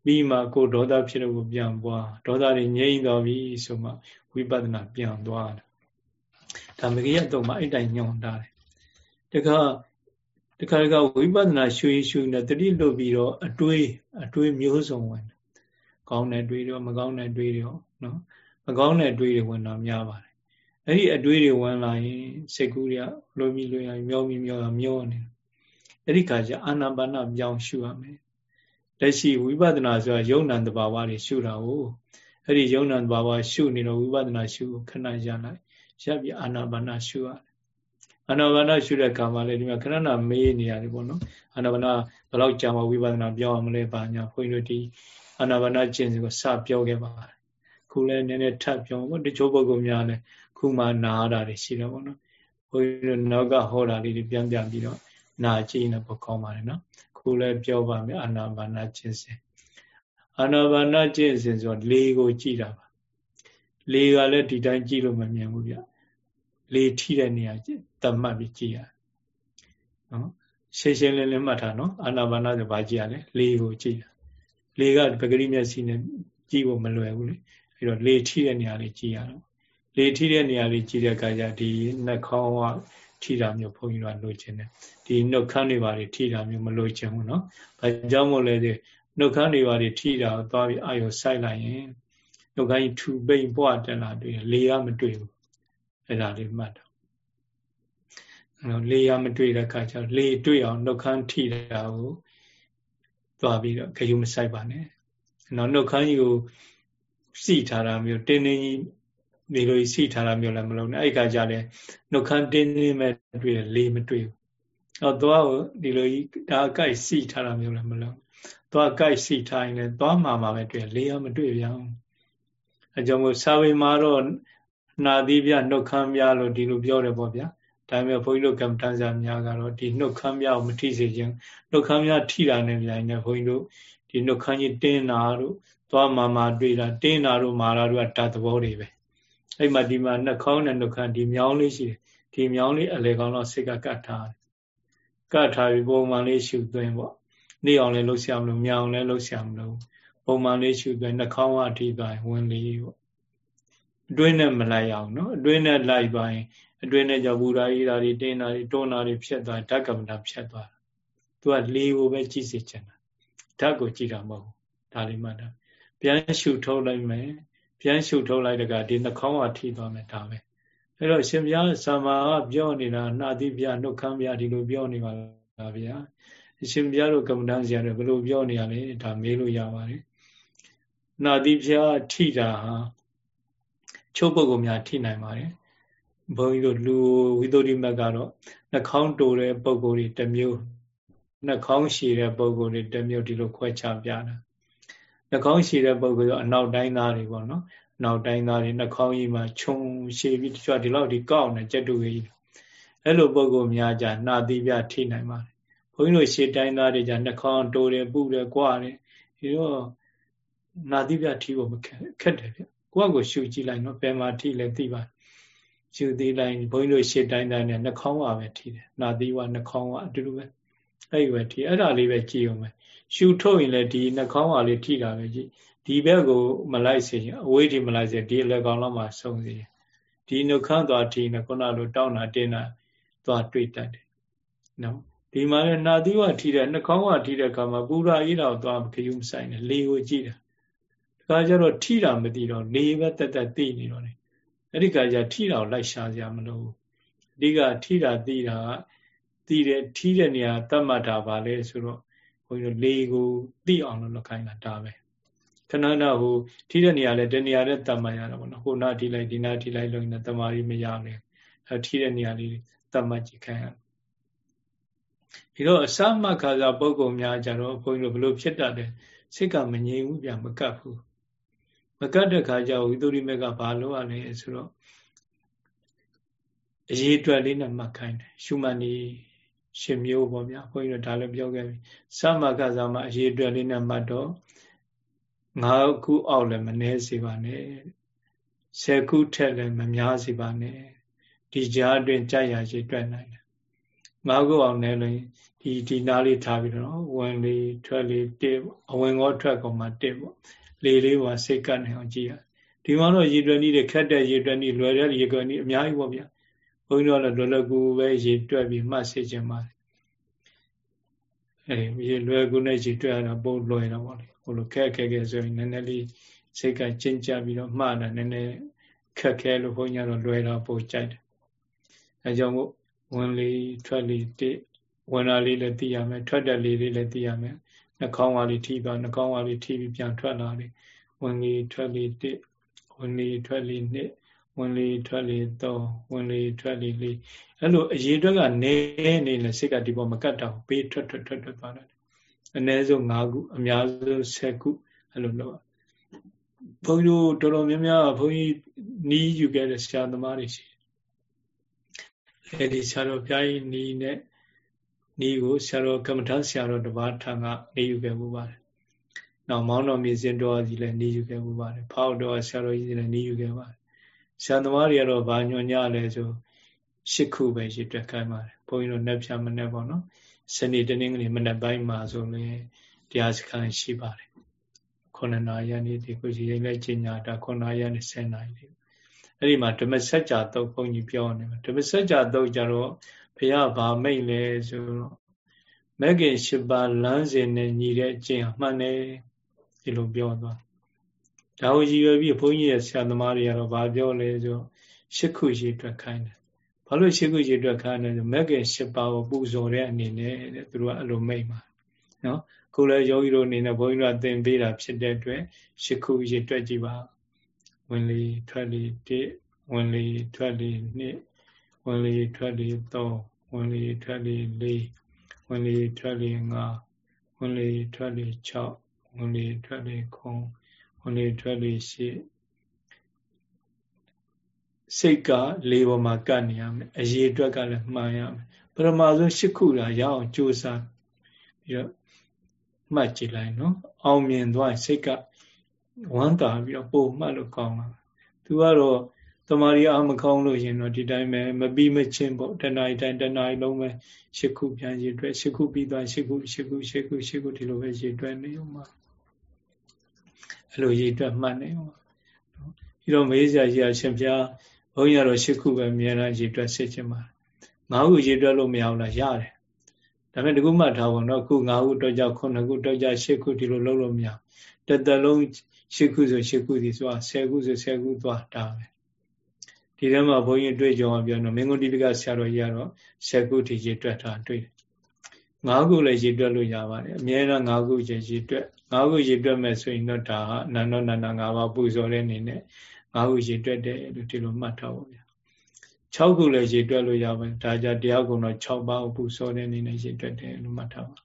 Speaker 1: ပြီးမှကိုဒေါသဖြစ်လို့ပြန်ပွားဒေါသတွေငြိမ့်သွားပြီဆိုမှဝိပဿနာပြန်သွားတယ်ဒါမကြီးရတော့မှအဲ့တိုင်ညွန်တာတယ် တခါတခါတခါဝိပဿနာရှုရင်ရှုနေတတိလွတ်ပြီးတော့အတွေးအတွေးမျိုးစုံဝင်ကောင်းတဲ့တွေးတော့မကောင်းတဲ့တွေးတော့နော်မကောင်းတဲ့တွေးတွေဝင်တော့များပါတယ်အဲ့ဒီအတွေးတွေဝင်လာရင်စိတ်ကူးရလိုမိလိုရမျောမိမျောရမျောနေအဲ့ဒီခါကျအာနာပါနပြောင်းရှုရမယ်လက်ရှိဝိပဿနာဆိုတာယုံနံတဘာဝတွေရှုတာကိုအဲ့ဒီယုံနံတဘာဝရှုနေတော့ဝိပဿနာရှုခဏရလိုက်ရပ်ပြီးအာနာပါနရှုရတယ် အာနာပါနရှုတဲ့ခါမှာလေဒီမှာခဏနာမေးနေရတယ်ပေါ့နော်အာနာပါနဘယ်လောက်ကြာမှဝိပဿနာပြောင်းအောင်မလဲပါညာခွင်တို့ဒီအာနာပါနကျင့်စဉ်ကိုစပြောခဲ့ပါတယ်ခုလည်းနည်းနည်းထပ်ပြောပေါ့တချို့ပုဂ္ဂိုလ်များလည်းခုမှနားတာတွေရှိတယ်ပေါ့နော်ဘုန်းကြီးတို့နောက်ကဟောတာလေးတွေပြန်ပြန်ပြီးတော့နာကြည့်နေဖို့ကောင်းပါတယ်နော်ခုလည်းပြောပါမယ်အာနာပါနာကျင့်စဉ်အာနာပါနာကျင့်စဉ်ဆိုလေကိုကြည့်တာပါလေကလည်းဒီတိုင်းကြည့်လို့မမြင်ဘူးဗျလေထိတဲ့နေရာ သတ်မှတ်ပြီးကြည့်ရနော်ရှင်းရှင်းလင်းလင်းမှတ်ထားနော်အာနာပါနာဆိုဘာကြည့်ရလဲလေကိုကြည့်ရလေကပဂရိမျက်စိနဲ့ကြည့်ဖို့မလွယ်ဘူးလေအဲ့တော့လေထိတဲ့နေရာလေးကြည့်ရတော့လေထိတဲ့နေရာလေးကြည့်တဲ့အခါကျဒီနှာခေါင်းကထိတာမျိုးဘုန်းကြီးတို့ကလိုချင်တယ်ဒီနှုတ်ခမ်းတွေပါတွေထိတာမျိုးမလိုချင်ဘူးနော်ဘာကြောင့်မို့လဲဒီနှုတ်ခမ်းတွေပါတွေထိတာသွားပြီးအာယုံဆိုင်လိုက်ရင်နှုတ်ခမ်းကြီးထူပိန်ပွားတက်လာတွေ့လေကမတွေ့ဘူးအဲ့ဒါလေးမှတ် လေရမတွေ့တဲ့အခါကျလေတွေ့အောင်နှုတ်ခမ်းထိတာကိုသွားပြီးတော့ခရုမဆိုင်ပါနဲ့နော်နှုတ်ခမ်းကြီးကိုစီထားတာမျိုးတင်းတင်းကြီးဒီလိုစီထားတာမျိုးလည်းမလုပ်နဲ့အဲ့ခါကျလည်းနှုတ်ခမ်းတင်းတင်းမဲ့တွေ့လေမတွေ့ဘူး။အော်သွားကိုဒီလိုကြီးဒါအကိုက်စီထားတာမျိုးလည်းမလုပ်။သွားအကိုက်စီထားရင်လည်းသွားမှာမှာပဲတွေ့လေရမတွေ့ပြန်။အဲကြောင့်မို့စာဝေမှာတော့နာသီးပြနှုတ်ခမ်းပြလို့ဒီလိုပြောတယ်ပေါ့ဗျာ။ ဒါပေမဲ့ဘုန်းကြီးတို့ကမ္ဘာတန်းစာများကတော့ဒီနှုတ်ခမ်းပြကိုမထိစေခြင်းနှုတ်ခမ်းပြထိတာနဲ့ပြန်နေဘုန်းကြီးတို့ဒီနှုတ်ခမ်းကြီးတင်းတာတို့သွားမှာမှာတွေ့တာတင်းတာတို့မာတာတို့ကဓာတ်သဘောတွေပဲအဲ့မှာဒီမှာနှာခေါင်းနဲ့နှုတ်ခမ်းဒီမြောင်းလေးရှိတယ်ဒီမြောင်းလေးအလေကောင်းတော့စိတ်ကကတ်ထားတယ်ကတ်ထားပြီးပုံမှန်လေးရှုသွင်းပေါ့နေအောင်လည်းလှုပ်ရှားမလို့မြောင်လည်းလှုပ်ရှားမလို့ပုံမှန်လေးရှုပြီးနှာခေါင်းအထိသွားဝင်လေပေါ့အတွင်းနဲ့မလိုက်အောင်နော်အတွင်းနဲ့လိုက်သွားရင် အတွင်းနဲ့ကြောင့်ဘူရာဤဓာတွေတင်းတာတွေတွန်းတာတွေဖြစ်သွားဓာတ်ကမ္မတာဖြစ်သွားတာသူကလေကိုပဲကြည့်စေချင်တာဓာတ်ကိုကြည့်တာမဟုတ်ဘူးဒါလေးမှတ်တာပြန်ရှုထုတ်လိုက်မယ်ပြန်ရှုထုတ်လိုက်တကဒီနှာခေါင်းကထိသွားမယ်ဒါပဲအဲ့တော့ရှင်ဘုရားဆာမာကပြောနေတာနှာတိပြနှုတ်ခမ်းပြဒီလိုပြောနေပါလားဗျာရှင်ဘုရားတို့ကမ္မဋ္ဌာန်းဆရာတွေဘယ်လိုပြောနေရလဲဒါမေးလို့ရပါတယ်နှာတိပြထိတာဟာချုပ်ပုဂ္ဂိုလ်များထိနိုင်ပါတယ် ဘုန်းကြီးတို့လူဝိသုဒ္ဓိမတ်ကတော့နှာခေါင်းတိုတဲ့ပုံကိုယ်တွေတစ်မျိုးနှာခေါင်းရှည်တဲ့ပုံကိုယ်တွေတစ်မျိုးဒီလိုခွဲခြားပြတာနှာခေါင်းရှည်တဲ့ပုံကိုယ်ကအနောက်တိုင်းသားတွေပေါ့နော်နောက်တိုင်းသားတွေနှာခေါင်းကြီးမှာခြုံရှည်ပြီးတချို့ဒီလောက်ဒီကောက်နေကြက်တူကြီးအဲ့လိုပုံကိုယ်များကြနှာသီးပြထိနိုင်ပါတယ်ဘုန်းကြီးတို့ရှေ့တိုင်းသားတွေကြနှာခေါင်းတိုးတယ်ပူတယ်ကြွားတယ်ဒီတော့နာသီးပြထီးဖို့မခက်ခက်တယ်ဗျကိုယ့်ကိုရှုကြည့်လိုက်နော်ဘယ်မှာထီးလဲသိပါတယ် ရှုသေးလိုက်ဘုန်းကြီးတို့ရှေ့တိုင်းတိုင်းနဲ့နှာခေါင်းဝပဲထိတယ်နှာသီးဝနှာခေါင်းဝအတူတူပဲအဲ့ဒီပဲထိအဲ့ဒါလေးပဲကြည့်အောင်ပဲရှုထုတ်ရင်လည်းဒီနှာခေါင်းဝလေးထိတာပဲကြည့်ဒီဘက်ကိုမလိုက်စေရင်အဝေးထိမလိုက်စေဒီအလက်ကောင်လောက်မှဆုံးစေဒီနှုတ်ခမ်းသွားထိနေခုနလိုတောင်းတာတင်းတာသွားတွေ့တတ်တယ်နော်ဒီမှာလည်းနာသီဝထိတဲ့နှာခေါင်းဝထိတဲ့အခါမှာပူရာအေးတာကိုသွားခယူမဆိုင်နဲ့လေကိုကြည့်တာဒီကကြတော့ထိတာမသိတော့လေပဲတက်တက်သိနေတော့တယ် အဲ့ဒီကကြထိတာကိုလိုက်ရှာစရာမလိုဘူးအဓိကထိတာသိတာကသိတယ်ထိတဲ့နေရာတတ်မှတ်တာပါလေဆိုတော့ဘုန်းကြီးတို့လေကိုသိအောင်လို့လုပ်ခိုင်းတာဒါပဲခဏခဏဟိုထိတဲ့နေရာလဲတနေရာနဲ့တတ်မှတ်ရတာပေါ့နော်ဟိုနာထိလိုက်ဒီနာထိလိုက်လို့နေတမာရီမရဘူးအဲထိတဲ့နေရာလေးတတ်မှတ်ကြည့်ခိုင်းရဒီတော့အစမခါစားပုံကုံများကြတော့ဘုန်းကြီးတို့ဘလို့ဖြစ်တတ်တယ်စိတ်ကမငြိမ်ဘူးပြန်မကတ်ဘူးမ ကတ်တဲ့ခါကျဝိသုရိမေကဘာလို့ရလဲဆိုတော့အရေးအတွက်လေးနဲ့မှတ်ခိုင်းတယ်ရှုမှတ်နေရှင်မျိုးပေါ့ဗျာဘုန်းကြီးတို့ဒါလည်းပြောခဲ့ပြီစမခါစားမှာအရေးအတွက်လေးနဲ့မှတ်တော့ငါးခုအောက်လည်းမနှဲစေပါနဲ့ဆယ်ခုထက်လည်းမများစေပါနဲ့ဒီကြားအတွင်းကြာရရှိတွေ့နိုင်တယ်ငါးခုအောင်နဲ့လည်းဒီဒီနားလေးထားပြီးတော့ဝင်လေးထွက်လေးတစ်အဝင်ကောထွက်ကောမှတစ်ပေါ့ လေလေးပါစိတ်ကနိုင်အောင်ကြည့်ရဒီမှာတော့ရေတွက်နည်းတွေခက်တဲ့ရေတွက်နည်းလွယ်တဲ့ရေတွက်နည်းအများကြီးပေါ့ဗျာဘုန်းကြီးတို့လည်းလွယ်လွယ်ကူပဲရေတွက်ပြီးမှတ်စေချင်ပါတယ်အဲရေလွယ်ကူနဲ့ရေတွက်ရတာပုံလွယ်တော့ပေါ့လေဟိုလိုခက်ခက်ခဲဆိုရင်နည်းနည်းလေးစိတ်ကကျဉ်းကြပြီးတော့မှားတာနည်းနည်းခက်ခဲလို့ဘုန်းကြီးကတော့လွယ်တာပိုကြိုက်တယ်အဲကြောင့်မို့ဝင်လေထွက်လေတိဝင်လာလေးလည်းသိရမယ်ထွက်တဲ့လေးလေးလည်းသိရမယ် နှာခေါင်းဝါလေးထိပါနှာခေါင်းဝါလေးထိပြီးပြန်ထွက်လာလေဝင်လေထွက်လေတိဝင်လေထွက်လေနှစ်ဝင်လေထွက်လေသုံးဝင်လေထွက်လေလေးအဲ့လိုအရေးအတွက်ကနေနေလေစိတ်ကဒီပေါ်မကတ်တော့ပေးထွက်ထွက်ထွက်ထွက်သွားတယ်အနည်းဆုံး၅ခုအများဆုံး၁၀ခုအဲ့လိုလုပ်ဘုန်းကြီးတို့တော်တော်များများဘုန်းကြီးနီးယူခဲ့တဲ့ဆရာသမားတွေရှိတယ်အဲ့ဒီဆရာတော်ဘုရားကြီးနီးနဲ့ နီးကိုဆရာတော်ကမ္မထာဆရာတော်တပါးထံကနေယူခဲ့မှုပါတယ်နောက်မောင်းတော်မြေစင်တော်ကြီးလည်းနေယူခဲ့မှုပါတယ်ဖောက်တော်ဆရာတော်ကြီးလည်းနေယူခဲ့ပါတယ်ဆရာသမားတွေကတော့ဘာညွန်ညလဲဆိုရှစ်ခုပဲရည်တွက်ခိုင်းပါတယ်ဘုန်းကြီးတို့နှက်ဖြာမနှက်ပေါ့နော်စနေတနင်္ဂနွေမနက်ပိုင်းမှာဆိုရင်တရားစခန်းရှိပါတယ်9နာရီနေဒီကိုကြီးရင်လည်းကျင်ညာတာ9နာရီနဲ့10နာရီဒီအဲ့ဒီမှာဓမ္မစကြာတုတ်ဘုန်းကြီးပြောနေမှာဓမ္မစကြာတုတ်ကြတော့ ဘုရားဗာမိတ်လဲဆိုတော့မဂ္ဂင်၈ပါးလမ်းစဉ်နဲ့ညီတဲ့အကျင့်အမှန်နဲ့ဒီလိုပြောသွားဒါကိုရည်ရွယ်ပြီးဘုန်းကြီးရဲ့ဆရာသမားတွေကတော့ဗာပြောလဲဆိုရှစ်ခုရှိအတွက်ခိုင်းတယ်ဘာလို့ရှစ်ခုရေတွက်ခါနေလဲမက်ကင်၈ပါးကိုပူဇော်တဲ့အနေနဲ့တဲ့သူတို့ကအဲ့လိုမိတ်ပါနော်ခုလည်းယောဂီတို့အနေနဲ့ဘုန်းကြီးတို့သင်ပေးတာဖြစ်တဲ့အတွက်ရှစ်ခုရေတွက်ကြည့်ပါဝင်လေထွက်လေတစ်ဝင်လေထွက်လေနှစ် ဝင်လေထွက်လေသုံးဝင်လေထွက်လေလေးဝင်လေထွက်လေငါးဝင်လေထွက်လေ6ဝင်လေထွက်လေခုံဝင်လေထွက်လေရှစ်စိတ်ကလေပေါ်မှာကတ်နေရမယ်အရေးအတွက်ကလည်းမှန်ရမယ်ပရမဆုံးရှစ်ခုလာရအောင်ကြိုးစားပြီးတော့မှတ်ကြည့်လိုက်နော်အောင်မြင်သွားရင်စိတ်ကဝမ်းသာပြီးတော့ပုံမှတ်လို့ကောင်းလာသူကတော့ တမာရီအာမကောင်းလို့ရင်တော့ဒီတိုင်းပဲမပြီးမချင်းပေါ့တဏှာတိုင်းတဏှာလုံးပဲရှစ်ခုပြန်ရည်အတွက်ရှစ်ခုပြီးသွားရှစ်ခုရှစ်ခုရှစ်ခုရှစ်ခုဒီလိုပဲရည်အတွက်နေအောင်ပါအဲ့လိုရည်တွက်မှတ်နေပေါ့ဒီတော့မေးစရာကြီးအရှင်ဘုရားဘုန်းကြီးကတော့ရှစ်ခုပဲအများအားရည်တွက်စစ်ချင်ပါငါးခုရည်တွက်လို့မရဘူးလားရတယ်ဒါပေမဲ့ဒီခုမှတ်ထားဖို့တော့ခု၅ခုတော့ကြောက်ခုနှစ်ခုတော့ကြောက်ရှစ်ခုဒီလိုလုပ်လို့မရတသက်လုံးရှစ်ခုဆိုရှစ်ခုဒီဆိုဆယ်ခုဆိုဆယ်ခုသွားတာပဲ ဒီထဲမှာဘုန်းကြီးတွေ့ကြုံပြောတော့မင်းကုတိပကဆရာတော်ကြီးကတော့ဆယ်ခုထိရေတွက်တာတွေ့တယ်ငါးခုလည်းရေတွက်လို့ရပါတယ်အများအားငါးခုရေရေတွက်ငါးခုရေတွက်မယ်ဆိုရင်တော့ဒါဟာအနန္တနန္ဒငါးပါးပူဇော်တဲ့အနေနဲ့ငါးခုရေတွက်တယ်လို့ဒီလိုမှတ်ထားပါဗျာ6ခုလည်းရေတွက်လို့ရပါတယ်ဒါကြတရားကုံတော့6ပါးပူဇော်တဲ့အနေနဲ့ရေတွက်တယ်လို့မှတ်ထားပါ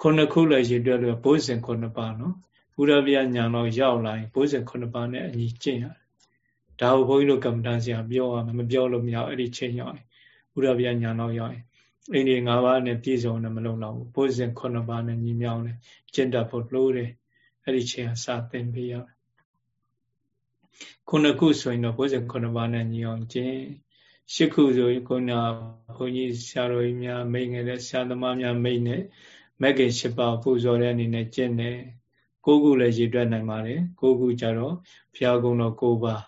Speaker 1: ခုနှစ်ခုလည်းရေတွက်လို့ဘုဇင်ခုနှစ်ပါးနော်ဘုရားဗျာညာတော့ရောက်လာရင်ဘုဇင်ခုနှစ်ပါးနဲ့အညီကျင့်ရတယ် ဒါကိုဘုန်းကြီးတို့ကမ္မဋ္ဌာန်းဆရာပြောရမယ်မပြောလို့မရအဲ့ဒီချိန်ရောက်ရင်ဘုရားဗျာညာတော့ရောက်ရင်အိန္ဒိ၅ပါးနဲ့ပြည့်စုံတယ်မလုံလောက်ဘူးဘုဇင်9ပါးနဲ့ညီမြောင်းတယ်ကျင့်တတ်ဖို့လိုတယ်အဲ့ဒီချိန်ကစသင်ပေးရမယ်ခုနှစ်ခုဆိုရင်တော့ဘုဇင်9ပါးနဲ့ညီအောင်ကျင့်ရှစ်ခုဆိုရင်ခုနဘုန်းကြီးဆရာတော်ကြီးများမိတ်ငယ်တဲ့ဆရာသမားများမိတ်နဲ့မဂ္ဂင်၈ပါးပူဇော်တဲ့အနေနဲ့ကျင့်တယ်ကိုးခုလည်းရည်တွက်နိုင်ပါတယ်ကိုးခုကြတော့ဘုရားကုံတော်၉ပါး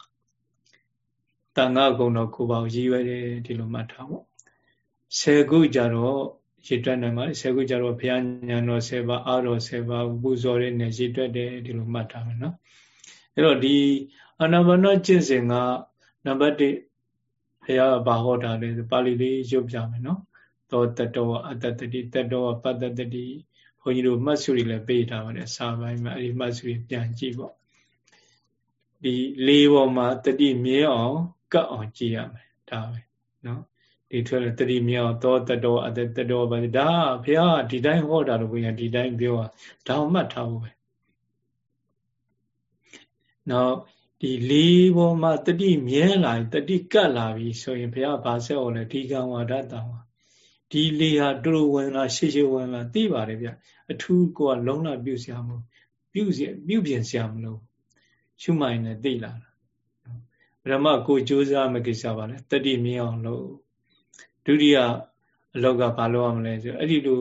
Speaker 1: တန်ခါကုံတော်၉ပါးကိုရည်ရွယ်တယ်ဒီလိုမှတ်ထားပေါ့ဆယ်ခုကြတော့ရည်တွက်နိုင်ပါတယ်ဆယ်ခုကြတော့ဘုရားညာတော်ဆယ်ပါးအာတော်ဆယ်ပါးပူဇော်တဲ့နေရည်တွက်တယ်ဒီလိုမှတ်ထားမယ်နော်အဲ့တော့ဒီအာနာပါနကျင့်စဉ်ကနံပါတ်1ဘုရားဘာဟောတာလဲပါဠိလေးရုပ်ပြမယ်နော်သောတတောအတ္တတတိတတောပတ္တတတိဘုန်းကြီးတို့မှတ်စုတွေလည်းပေးထားပါတယ်စာပိုင်းမှာအဲ့ဒီမှတ်စုတွေပြန်ကြည့်ပေါ့ဒီလေးပေါ်မှာတတိမြဲအောင် ကတ်အောင်ကြည့်ရမယ်ဒါပဲနော်ဒီထွက်လေတတိမြဲအောင်သောတတောအတ္တတတောပါဒါဘုရားဒီတိုင်းဟောတာလို့ဘုရားဒီတိုင်းပြောတာဒါမှတ်ထားဖို့ပဲနောက်ဒီလေးပေါ်မှာတတိမြဲလာတတိကတ်လာပြီဆိုရင်ဘုရားဗာဆက်အောင်လေဒီကံဝါဒတံဝါဒီလေးဟာတူတူဝင်လာရှေ့ရှေ့ဝင်လာသိပါတယ်ဗျအထူးကိုကလုံးလာပြုစရာမလို့ပြုစပြုပြင်စရာမလို့ရှုမှန်နေသိလာ ဗြဟ္မကိုကြိုးစားမကိစ္စပါလေတတိမြင်အောင်လို့ဒုတိယအလောက်ကဘာလုပ်ရမလဲဆိုအဲ့ဒီလို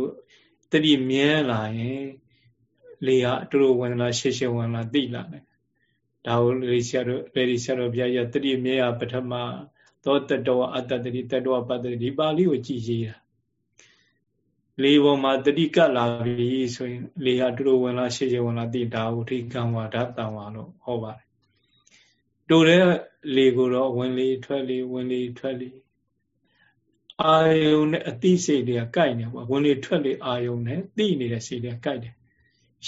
Speaker 1: တတိမြဲလာရင်လေဟာတူတူဝင်လာရှေ့ရှေ့ဝင်လာသိလာတယ်ဒါကိုလေဆရာတို့လေဒီဆရာတို့ဘုရားကြီးတတိမြဲရပထမသောတတောအတ္တတတိတတောပတ္တတိဒီပါဠိကိုကြည်ရေးတာလေပေါ်မှာတတိကပ်လာပြီဆိုရင်လေဟာတူတူဝင်လာရှေ့ရှေ့ဝင်လာတိတာဟုထိကံဝါဒတံဝါလို့ဟောပါတယ် တူတဲ့လေကိုတော့ဝင်လေထွက်လေဝင်လေထွက်လေအာယုံနဲ့အသိစိတ်တွေကကိုက်နေပါဝင်လေထွက်လေအာယုံနဲ့သိနေတဲ့စိတ်တွေကကိုက်တယ်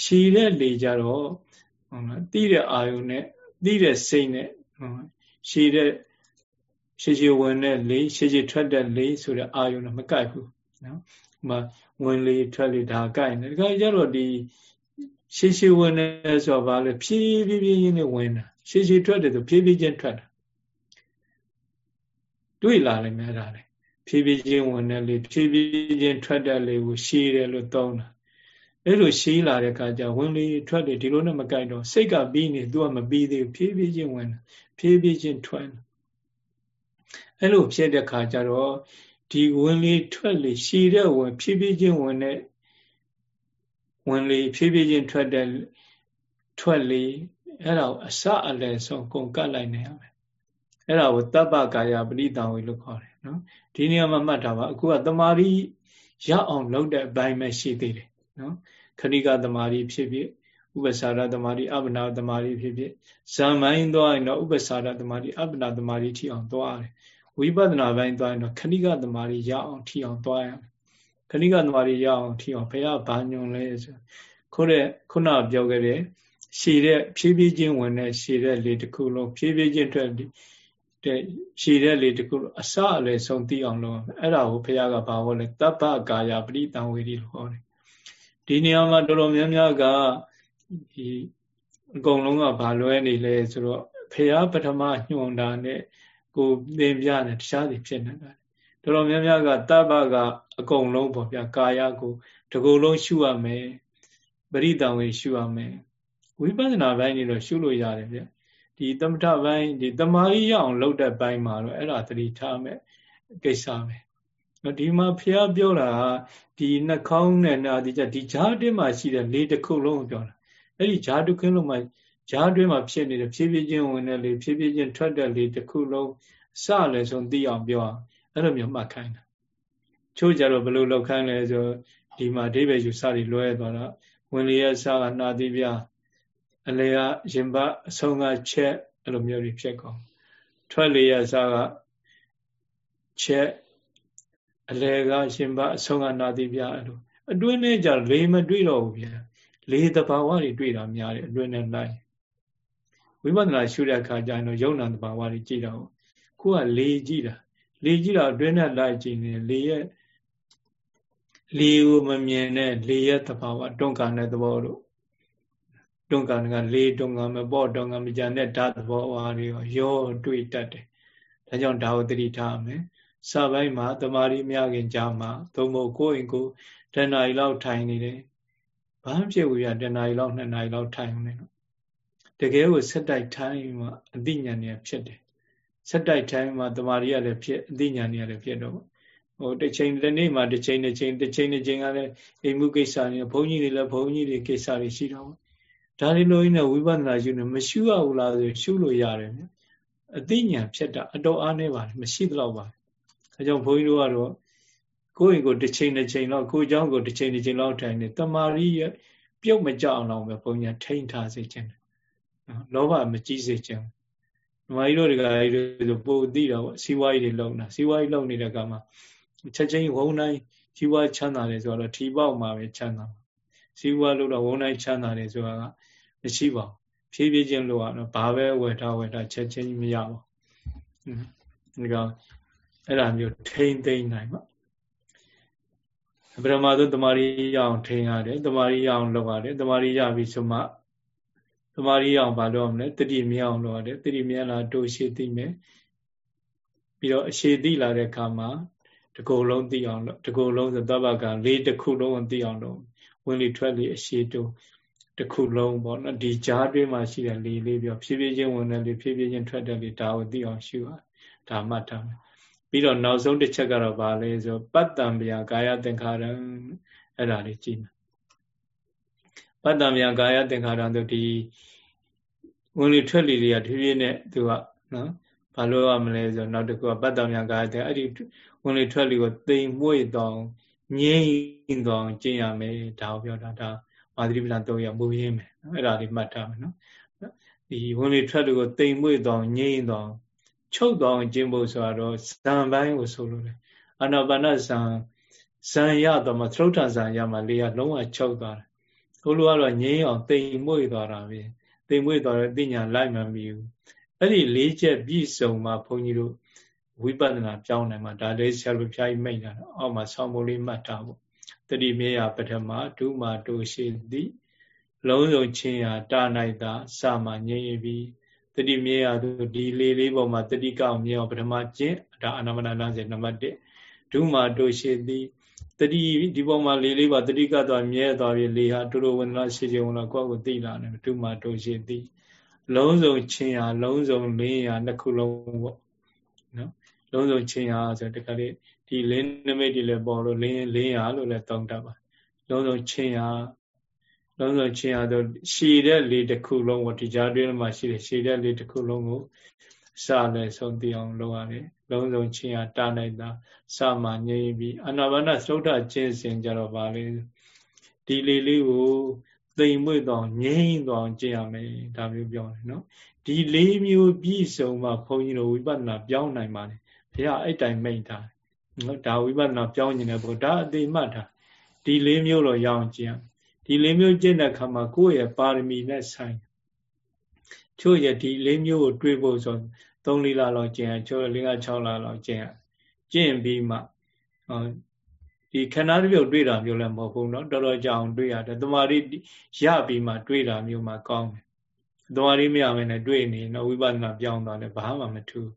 Speaker 1: ရှည်တဲ့လေကြတော့ဟုတ်လားသိတဲ့အာယုံနဲ့သိတဲ့စိတ်နဲ့ရှည်တဲ့ရှည်ရှည်ဝင်တဲ့လေရှည်ရှည်ထွက်တဲ့လေဆိုတဲ့အာယုံနဲ့မကိုက်ဘူးနော်မှာဝင်လေထွက်လေဒါကိုက်နေဒီကကြတော့ဒီရှည်ရှည်ဝင်နေဆိုတော့ဗာလေဖြည်းဖြည်းဖြည်းချင်းနဲ့ဝင်တာ ရှည်ရှည်ထွက်တယ်ဆိုဖြည်းဖြည်းချင်းထွက်တာတွေ့လာလိမ့်မယ်အဲ့ဒါလေဖြည်းဖြည်းချင်းဝင်တယ်လေဖြည်းဖြည်းချင်းထွက်တယ်လေကိုရှည်တယ်လို့သုံးတာအဲ့လိုရှည်လာတဲ့အခါကျဝင်လေထွက်လေဒီလိုနဲ့မကိုက်တော့စိတ်ကပြီးနေသူကမပြီးသေးဘူးဖြည်းဖြည်းချင်းဝင်တာဖြည်းဖြည်းချင်းထွက်အဲ့လိုဖြစ်တဲ့အခါကျတော့ဒီဝင်လေထွက်လေရှည်တဲ့ဝင်ဖြည်းဖြည်းချင်းဝင်တဲ့ဝင်လေဖြည်းဖြည်းချင်းထွက်တဲ့ထွက်လေ အဲ့ဒါကိုအစအလယ်ဆုံးကုန်ကတ်လိုက်နေရမယ်အဲ့ဒါကိုတပ္ပကာယပရိတံဝေလို့ခေါ်တယ်နော်ဒီနေရာမှာမှတ်တာပါအခုကတမာရီရအောင်လုပ်တဲ့အပိုင်းပဲရှိသေးတယ်နော်ခဏိကတမာရီဖြစ်ဖြစ်ဥပ္ပစာရတမာရီအပ္ပနာတမာရီဖြစ်ဖြစ်ဇံမိုင်းသွားရင်တော့ဥပ္ပစာရတမာရီအပ္ပနာတမာရီထိအောင်သွားရတယ်ဝိပဿနာပိုင်းသွားရင်တော့ခဏိကတမာရီရအောင်ထိအောင်သွားရမယ်ခဏိကတမာရီရအောင်ထိအောင်ဘုရားဘာညွန်လဲဆိုခုနခုနပြောခဲ့တဲ့ ရှည်တဲ့ဖြည်းဖြည်းချင်းဝင်တဲ့ရှည်တဲ့လေတစ်ခုလုံးဖြည်းဖြည်းချင်းထွက်တဲ့ရှည်တဲ့လေတစ်ခုလုံးအစအလယ်ဆုံးသိအောင်လုပ်အဲ့ဒါကိုဘုရားကဘာဟောလဲတပ္ပကာယပရိတံဝေဒီလို့ဟောတယ်ဒီနေရာမှာတော်တော်များများကဒီအကုန်လုံးကဘာလွဲနေလဲဆိုတော့ဘုရားပထမညွှန်တာနဲ့ကိုသင်ပြတယ်တခြားစီဖြစ်နေတာတော်တော်များများကတပ္ပကအကုန်လုံးပေါ့ဗျာကာယကိုတကူလုံးရှုရမယ်ပရိတံဝေရှုရမယ် ဝိပဿနာပိုင်းနေတော့ရှုလို့ရတယ်ဗျဒီသမထပိုင်းဒီတမာရီရအောင်လုပ်တဲ့ပိုင်းမှာတော့အဲ့ဒါသတိထားမယ်ကိစ္စပဲဒီမှာဖះပြောတာဒီနှာခေါင်းနဲ့နာဒီကြဒီဂျားတင်းမှာရှိတဲ့လေးတစ်ခုလုံးကိုပြောတာအဲ့ဒီဂျာတုခင်းလုံးမှာဂျာအတွင်းမှာဖြစ်နေတဲ့ဖြည်းဖြည်းချင်းဝင်တဲ့လေဖြည်းဖြည်းချင်းထွက်တဲ့လေတစ်ခုလုံးစလည်းဆုံးသိအောင်ပြောအောင်အဲ့လိုမျိုးမှတ်ခိုင်းတာချို့ကြတော့ဘယ်လိုလောက်ခိုင်းလဲဆိုဒီမှာအဓိပ္ပာယ်ယူစတွေလွဲသွားတော့ဝင်လေရစကနှာသီးပြ အလေကရင်ပအဆုံးကချက်အဲ့လိုမျိုးတွေဖြစ်ကုန်ထွက်လေရစကချက်အလေကရှင်ပအဆုံးကနာသီပြအဲ့လိုအတွင်းနဲ့ကြလေမတွေ့တော့ဘူးဗျာလေတဘာဝတွေတွေ့တာများတယ်အတွင်းနဲ့လိုက်ဝိပဿနာရှုတဲ့အခါကျရင်တော့ယုံနာတဘာဝတွေကြည့်တော့ကိုကလေကြည့်တာလေကြည့်တော့အတွင်းနဲ့လိုက်ကြည့်နေလေရဲ့လေကိုမမြင်တဲ့လေရဲ့တဘာဝတွန်းကန်တဲ့သဘောတို့ တွန်းကန်ကလေတွန်းကန်မပေါ့တွန်းကန်မကြတဲ့ဓာတ်သဘောဝါတွေရောတွေ့တတ်တယ်ဒါကြောင့်ဒါကိုသတိထားမယ်စပိုင်းမှာတမာရီမြခင်ကြာမှာသို့မဟုတ်ကိုယ့်အိမ်ကိုတဏှာရီလောက်ထိုင်နေတယ်ဘာဖြစ်ဘူးရတဏှာရီလောက်နှစ်နာရီလောက်ထိုင်နေတော့တကယ်ကိုဆက်တိုက်ထိုင်မှအသိဉာဏ်ဉာဏ်ဖြစ်တယ်ဆက်တိုက်ထိုင်မှတမာရီရလည်းဖြစ်အသိဉာဏ်ဉာဏ်လည်းဖြစ်တော့ဟိုတစ်ချိန်တစ်နေ့မှတစ်ချိန်တစ်ချိန်တစ်ချိန်တစ်ချိန်ကလည်းအိမ်မှုကိစ္စတွေဘုန်းကြီးတွေလည်းဘုန်းကြီးတွေကိစ္စတွေရှိတော့ ဒါတွေလိုရင်းနဲ့ဝိပဿနာရှုနေမရှုရဘူးလားဆိုရှုလို့ရတယ်မြအသိဉာဏ်ဖြစ်တာအတော်အားနေပါတယ်မရှိတော့ပါဘူးအဲကြောင့်ဘုန်းကြီးတို့ကတော့ကိုယ့်အိမ်ကိုတစ်ချိန်တစ်ချိန်လောက်ကိုယ်เจ้าကိုတစ်ချိန်တစ်ချိန်လောက်ထိုင်နေတမာရီပြုတ်မကြအောင်တော့ပဲဘုန်းကြီးထိန်းထားစေခြင်းနော်လောဘမကြီးစေခြင်းဓမ္မကြီးတို့တွေကအဲဒီဆိုပို့သိတော့စီးပွားရေးတွေလုံတာစီးပွားရေးလုံနေတဲ့ကမှာချက်ချင်းဝုံတိုင်းစီးပွားချမ်းသာတယ်ဆိုတော့ထီပေါက်မှာပဲချမ်းသာစီးပွားလို့တော့ဝုံတိုင်းချမ်းသာတယ်ဆိုတာက မရှိပါဘူးဖြည်းဖြည်းချင်းလို့ကတော့ဘာပဲဝယ်ထားဝယ်ထားချက်ချင်းမရပါဘူးဒါကအဲ့ဒါမျိုးထိမ့်သိမ့်နိုင်ပါပရမသုတမာရီရအောင်ထိန်းရတယ်တမာရီရအောင်လုပ်ရတယ်တမာရီရပြီဆိုမှတမာရီရအောင်ဘာလုပ်ရမလဲတတိမြအောင်လုပ်ရတယ်တတိမြလာတို့ရှိသိမယ်ပြီးတော့အရှိသိလာတဲ့အခါမှာတကုံလုံးသိအောင်လုပ်တကုံလုံးဆိုသဗ္ဗကလေးတစ်ခုလုံးသိအောင်လုပ်ဝင်လေထွက်လေအရှိတို့ တစ်ခုလုံးပေါ့နော်ဒီကြားတွင်းမှာရှိတဲ့လေလေးပြောဖြည်းဖြည်းချင်းဝင်တယ်လေဖြည်းဖြည်းချင်းထွက်တယ်လေဒါကိုသိအောင်ရှုရဒါမှတ်ထားမယ်ပြီးတော့နောက်ဆုံးတစ်ချက်ကတော့ဗာလဲဆိုပတ္တံဗျာကာယသင်္ခါရံအဲ့ဒါလေးကြည့်မယ်ပတ္တံဗျာကာယသင်္ခါရံတို့ဒီဝင်လေထွက်လေတွေကဖြည်းဖြည်းနဲ့သူကနော်ဘာလို့ရမလဲဆိုနောက်တစ်ခုကပတ္တံဗျာကာယတဲ့အဲ့ဒီဝင်လေထွက်လေကိုတိမ်မွေ့တော့ငြိမ့်တော့ကျင့်ရမယ်ဒါကိုပြောတာဒါ မာသရိပလတော့ရမူရင်းမယ်နော်အဲ့ဒါလေးမှတ်ထားမယ်နော်ဒီဝင်လေထွက်လေကိုတိမ်မွေ့တော့ငြိမ့်တော့ချုပ်သွားအောင်ကျင့်ဖို့ဆိုတော့ဇံပိုင်းကိုဆိုလို့တယ်အာနာပါနဇံဇံရတော့မှသရုတ်ထဇံရမှလေးကလုံးဝချုပ်သွားတယ်ဟိုလိုကတော့ငြိမ်းအောင်တိမ်မွေ့သွားတာပဲတိမ်မွေ့သွားတော့သိညာလိုက်မှမပြီးဘူးအဲ့ဒီလေးချက်ပြည့်စုံမှဘုန်းကြီးတို့ဝိပဿနာပြောင်းနိုင်မှာဒါလေးဆရာတို့ဖျားကြီးမိတ်တာအောက်မှာဆောင်းမိုးလေးမှတ်ထားဖို့ တတိမေယပထမဒုမာတိုရှိသည်လုံးစုံချင်းရာတာနိုင်တာစာမငြိမ်းပြီးတတိမြဲရသူဒီလေးလေးပေါ်မှာတတိကောက်မြဲအောင်ပထမကျင့်ဒါအနာမနာလမ်းစဉ်နံပါတ်1ဒုမာတို့ရှိသည်တတိဒီပေါ်မှာလေးလေးပါတတိကသွားမြဲသွားပြီလေဟာတူတူဝန္ဒနာရှိခြင်းဝင်လာကိုယ့်ကိုသိလာတယ်ဒုမာတို့ရှိသည်လုံးစုံချင်းဟာလုံးစုံလင်းဟာနှစ်ခုလုံးပေါ့နော်လုံးစုံချင်းဟာဆိုတခါလေး ဒီလင်းနမိတ်တွေလည်းပေါ်လို့လင်းလင်းဟာလို့လည်းတောင်းတတ်ပါလုံးစုံချင်းဟာလုံးစုံချင်းအားတော့ရှည်တဲ့လေတစ်ခုလုံးကိုဒီကြားတွင်းမှာရှိတဲ့ရှည်တဲ့လေတစ်ခုလုံးကိုစလည်းဆုံးသိအောင်လုပ်ရတယ်လုံးစုံချင်းအားတာနိုင်တာစမှငြိမ့်ပြီးအနာဘာနာသုဒ္ဓကျင့်စဉ်ကြတော့ဗာလေဒီလေလေးကိုသိမ်မွေ့တော့ငြိမ့်တော့ကျင့်ရမယ်ဒါမျိုးပြောတယ်နော်ဒီလေးမျိုးပြည့်စုံမှဘုန်းကြီးတို့ဝိပဿနာပြောင်းနိုင်ပါတယ်ဘုရားအဲ့တိုင်မိတ်တာ နော်ဒါဝိပဿနာပြောင်းနေတဲ့ဘုရားအတိမတ်တာဒီလေးမျိုးတော့ရအောင်ကျင့်ဒီလေးမျိုးကျင့်တဲ့အခါမှာကိုယ့်ရဲ့ပါရမီနဲ့ဆိုင်ချို့ရဲ့ဒီလေးမျိုးကိုတွေးဖို့ဆို3လလလောက်ကျင့်ရချို့4 6လလောက်ကျင့်ရကျင့်ပြီးမှဒီခဏတစ်ပြုတ်တွေးတာမျိုးလည်းမဟုတ်ဘူးเนาะတော်တော်ကြာအောင်တွေးရတယ်တမာရီရပြီးမှတွေးတာမျိုးမှကောင်းတယ်တမာရီမရမနဲ့တွေးနေတော့ဝိပဿနာပြောင်းသွားတယ်ဘာမှမထူး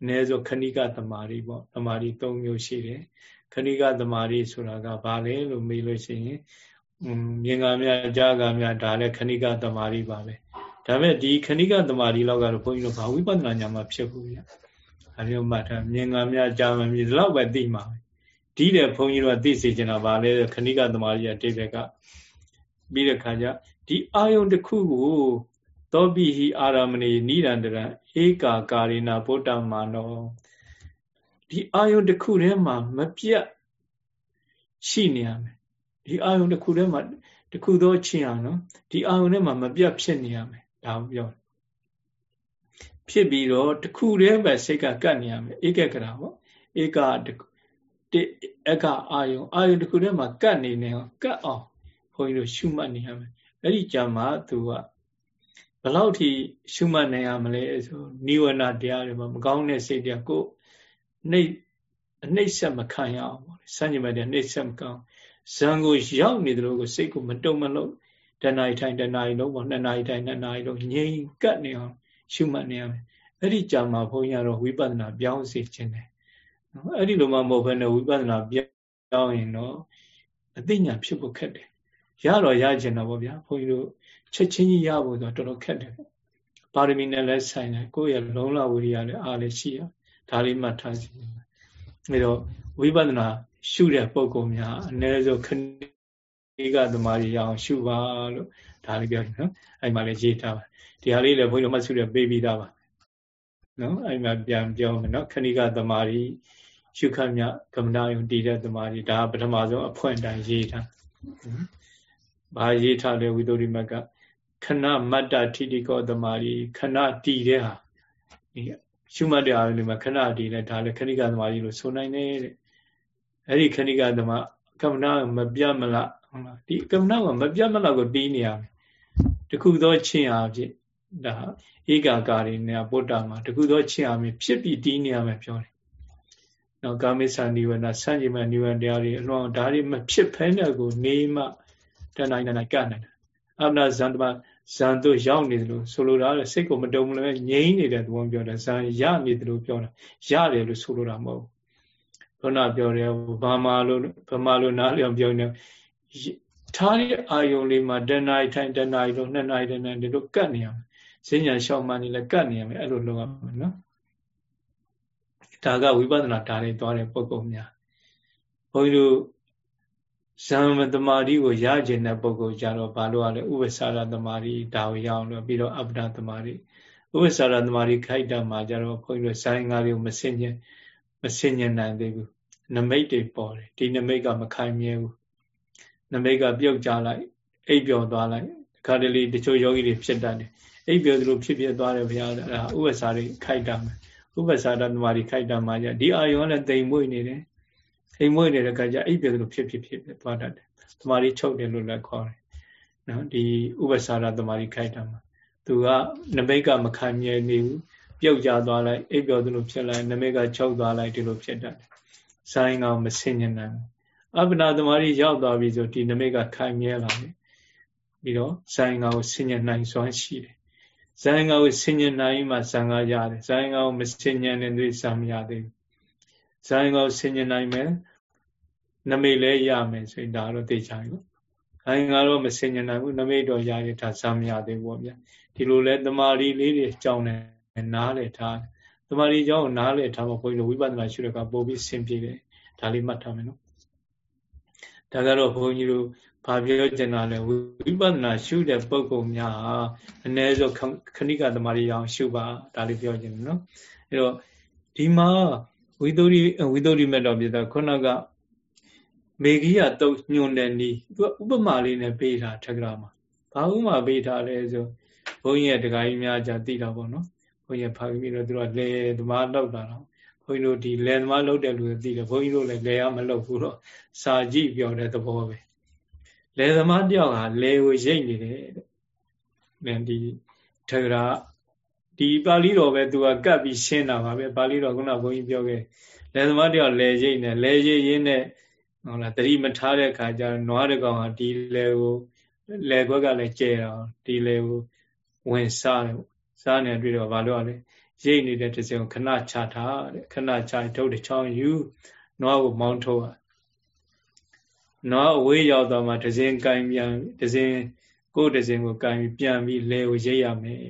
Speaker 1: အနည်းဆုံးခဏိကတမာရီပေါ့တမာရီ၃မျိုးရှိတယ်ခဏိကတမာရီဆိုတာကဘာလဲလို့မေးလို့ရှိရင်မြင်္ဂများကြာကများဒါလည်းခဏိကတမာရီပါပဲဒါပေမဲ့ဒီခဏိကတမာရီလောက်ကတော့ဘုန်းကြီးတို့ဘာဝိပဿနာညာမှာဖြစ်ဘူးဗျအမျိုးမှတ်ထားမြင်္ဂများကြာမှမြည်လောက်ပဲသိမှာပဲဒီတဲ့ဘုန်းကြီးတို့ကသိစေချင်တာဘာလဲခဏိကတမာရီကတိဘက်ကပြီးတဲ့ခါကျဒီအာယုံတစ်ခုကို သောပိဟိအာရမဏေနိရန္တရဧကာကာရိနာဗုဒ္ဓမာနောဒီအာယုန်တစ်ခုထဲမှာမပြတ်ရှိနေရမယ်ဒီအာယုန်တစ်ခုထဲမှာတစ်ခုသောချင်းအောင်နော်ဒီအာယုန်ထဲမှာမပြတ်ဖြစ်နေရမယ်ဒါကိုပြောဖြစ်ပြီးတော့တစ်ခုတည်းပဲစိတ်ကကတ်နေရမယ်ဧကကရာပေါ့ဧကတိအကအာယုံအာယုံတစ်ခုတည်းမှာကတ်နေနေအောင်ကတ်အောင်ဘုန်းကြီးတို့ရှုမှတ်နေရမယ်အဲ့ဒီကြမှာသူကဘ လောက်ထိရှုမှတ်နိုင်ရမလဲဆိုနိဝရဏတရားတွေမှာမကောင်းတဲ့စိတ်တရားကိုနှိပ်အနှိပ်ဆက်မခံရအောင်ပေါ့စัญญမတရားနှိပ်ဆက်မကောင်းဇံကိုရောက်နေတယ်လို့ကိုစိတ်ကိုမတုံမလို့တဏှာထိုင်တဏှာလုံးပေါ့နှစ်နာရီထိုင်နှစ်နာရီလုံးငြိမ်ကတ်နေအောင်ရှုမှတ်နေရမယ်အဲ့ဒီကြာမှာဘုန်းကြီးကတော့ဝိပဿနာပြောင်းစေခြင်းတယ်နော်အဲ့ဒီလိုမှမဟုတ်ဘဲနဲ့ဝိပဿနာပြောင်းရင်တော့အသိဉာဏ်ဖြစ်ဖို့ခက်တယ် ရတော့ရကျင်တော့ဗောဗျာဘုန်းကြီးတို့ချက်ချင်းကြီးရဖို့ဆိုတော့တော်တော်ခက်တယ်ပါရမီနဲ့လည်းဆိုင်တယ်ကိုယ့်ရဲ့လုံးလဝိရိယလည်းအားလည်းရှိရဒါလေးမှတ်ထားစီအဲတော့ဝိပဿနာရှုတဲ့ပုံကုများအ ਨੇ ဆိုခဏိကသမารီရအောင်ရှုပါလို့ဒါလေးပြောနော်အဲ့မှာလည်းရေးထားပါဒီဟာလေးလည်းဘုန်းကြီးတို့မှတ်စုရပေးပြီးသားပါနော်အဲ့မှာပြန်ပြောမယ်နော်ခဏိကသမารီရှုခတ်မြကမ္မနာယုံတည်တဲ့သမารီဒါပထမဆုံးအဖွင့်တိုင်းရေးထား ဘာရေးထားလဲဝိသုရိမကခဏမတ္တထိတိကောသမารီခဏတည်တဲ့ဟာရှုမှတ်တဲ့အားလေးမှာခဏတည်တဲ့ဒါလည်းခဏိကသမารီလို့ဆိုနိုင်တယ်တဲ့အဲ့ဒီခဏိကသမကမ္မနာမပြတ်မလားဟုတ်လားဒီကမ္မနာကမပြတ်မလားကိုတီးနေရမယ်တခုသောချင်းအားဖြင့်ဒါဧကာကာရီနဲ့ဗုဒ္ဓမှာတခုသောချင်းအားဖြင့်ဖြစ်ပြီးတီးနေရမယ်ပြောတယ်နော်ကာမိသနိဝရဏစัญจิမနိဝရဏတရားတွေအလွန်ဒါတွေမဖြစ်ဖဲတဲ့ကိုနေမှ တဏှာနိုင်ကနိုင်တယ်အမနာဇန်တမဇန်တို့ရောက်နေတယ်လို့ဆိုလိုတာလေစိတ်ကိုမတုံမလဲငြိမ့်နေတဲ့သဘောပြောတယ်ဇန်ရနေတယ်လို့ပြောတာရတယ်လို့ဆိုလိုတာမဟုတ်ဘူးခုနပြောတယ်ဘာမာလို့ဗမာလို့နားလျောင်ပြောနေထားတဲ့အာယုံလေးမှာတဏှာထိုင်တဏှာလို့နှစ်နာရီတဏှာဒီလိုကတ်နေရမယ်ဈဉ္ညာလျှောက်မှန်နေလဲကတ်နေရမယ်အဲ့လိုလုပ်ရမယ်နော်ဒါကဝိပဿနာဓာတ်တွေသွားတဲ့ပုံပုံများဘုန်းကြီးတို့ ဇံမတမာတိကိုရကျင်တဲ့ပုံကိုကြတော့ဘာလို့ ਆ လဲဥပ္ပစာရတမာတိဒါကိုရအောင်လို့ပြီးတော့အပ္ပဒတမာတိဥပ္ပစာရတမာတိခိုက်တာမှာကြတော့ဘုန်းကြီးတို့ဇိုင်းငါးလေးကိုမစင်ញင်မစင်ញင်နိုင်သေးဘူးနမိတ်တွေပေါ်တယ်ဒီနမိတ်ကမခိုင်မြဲဘူးနမိတ်ကပြုတ်ကြလိုက်အိပ်ပျော်သွားလိုက်ခါတလေတချို့ယောဂီတွေဖြစ်တတ်တယ်အိပ်ပျော်သလိုဖြစ်ဖြစ်သွားတယ်ဘုရားအဲ့ဒါဥပ္ပစာတွေခိုက်တာမယ်ဥပ္ပစာရတမာတိခိုက်တာမှာကြဒီအာယုံကလည်းတိမ်မွေ့နေတယ် အိမ်မွေ့နေတဲ့အခါကျအိပ်ပျော်သလိုဖြစ်ဖြစ်ဖြစ်ဖြစ်သွားတတ်တယ်တမာတိချုပ်တယ်လို့လည်းခေါ်တယ်နော်ဒီဥပ္ပစာရတမာတိခိုက်တာမှာသူကနမိတ်ကမခိုင်မြဲနေဘူးပြုတ်ကြသွားလိုက်အိပ်ပျော်သလိုဖြစ်လိုက်နမိတ်ကချုပ်သွားလိုက်ဒီလိုဖြစ်တတ်တယ်ဆိုင်ကောင်မဆင်ញနိုင်ဘူးအပ္ပနာသမารိရောက်သွားပြီဆိုဒီနမိတ်ကခိုင်မြဲလာတယ်ပြီးတော့ဆိုင်ကောင်ကိုဆင်ញနိုင်စွမ်းရှိတယ်ဇိုင်းကောင်ကိုဆင်ញနိုင်မှဇံကရတယ်ဇိုင်းကောင်မဆင်ញတဲ့တွေဇံမရသေးဘူး ဇိုင်းကောင်ဆင်ញနိုင်မယ်နမိတ်လည်းရမယ်ဆိုရင်ဒါတော့သိချင်ဘူးဇိုင်းကတော့မဆင်ញနိုင်ဘူးနမိတ်တော့ရရတာဇံမရသေးဘူးပေါ့ဗျာဒီလိုလဲတမာရီလေးတွေကြောင်းတယ်နားလေထားတယ်တမာရီကြောင့်နားလေထားမှာဘုန်းကြီးတို့ဝိပဿနာရှုတဲ့အခါပို့ပြီးဆင်ပြေတယ်ဒါလေးမှတ်ထားမယ်နော်ဒါကတော့ဘုန်းကြီးတို့ဘာပြောချင်တာလဲဝိပဿနာရှုတဲ့ပုဂ္ဂိုလ်များဟာအ ਨੇ ဆိုခဏိကသမารီအောင်ရှုပါဒါလေးပြောချင်တယ်နော်အဲတော့ဒီမှာ ဝိသုရိဝိသုရိမဲ့တော်ပြတာခုနကမေဂိယတုတ်ညွန်တဲ့နီးသူကဥပမာလေးနဲ့ပေးတာထက်ကရာမှာဘာဥမာပေးထားလဲဆိုဘုန်းကြီးရဲ့တခါကြီးများじゃသိတာပေါ့နော်ဘုန်းကြီးဖာပြီးတော့သူကလေသမားလောက်တာတော့ဘုန်းကြီးတို့ဒီလယ်သမားလောက်တဲ့လူတွေသိတယ်ဘုန်းကြီးတို့လည်းလယ်ရမလောက်ဘူးတော့စာကြည့်ပြောတဲ့သဘောပဲလယ်သမားတယောက်ဟာလယ်ကိုရိတ်နေတယ်တဲ့ဒီထဂရာ ဒီပါဠိတော်ပဲသူကကပ်ပြီးရှင်းတာပါပဲပါဠိတော်ခုနဘုန်းကြီးပြောခဲ့လယ်သမားတယောက်လယ်ရိတ်နေလယ်ရိတ်ရင်းနဲ့ဟုတ်လားတတိမထားတဲ့ခါကျနွားတကောင်ဟာဒီလယ်ကိုလယ်ခွက်ကလည်းကျဲတာဒီလယ်ကိုဝင်စားတယ်စားနေတွေ့တော့ဘာလို့ ਆ လဲရိတ်နေတဲ့တစ်စင်ကိုခဏချထားတဲ့ခဏချထုတ်တဲ့ချောင်းယူနွားကိုမောင်းထုတ်ရနွားအဝေးရောက်တော့မှတစ်စင်ကင်ပြန်တစ်စင်ကိုယ်တစ်စင်ကိုကင်ပြီးပြန်ပြီးလဲကိုရိတ်ရမယ်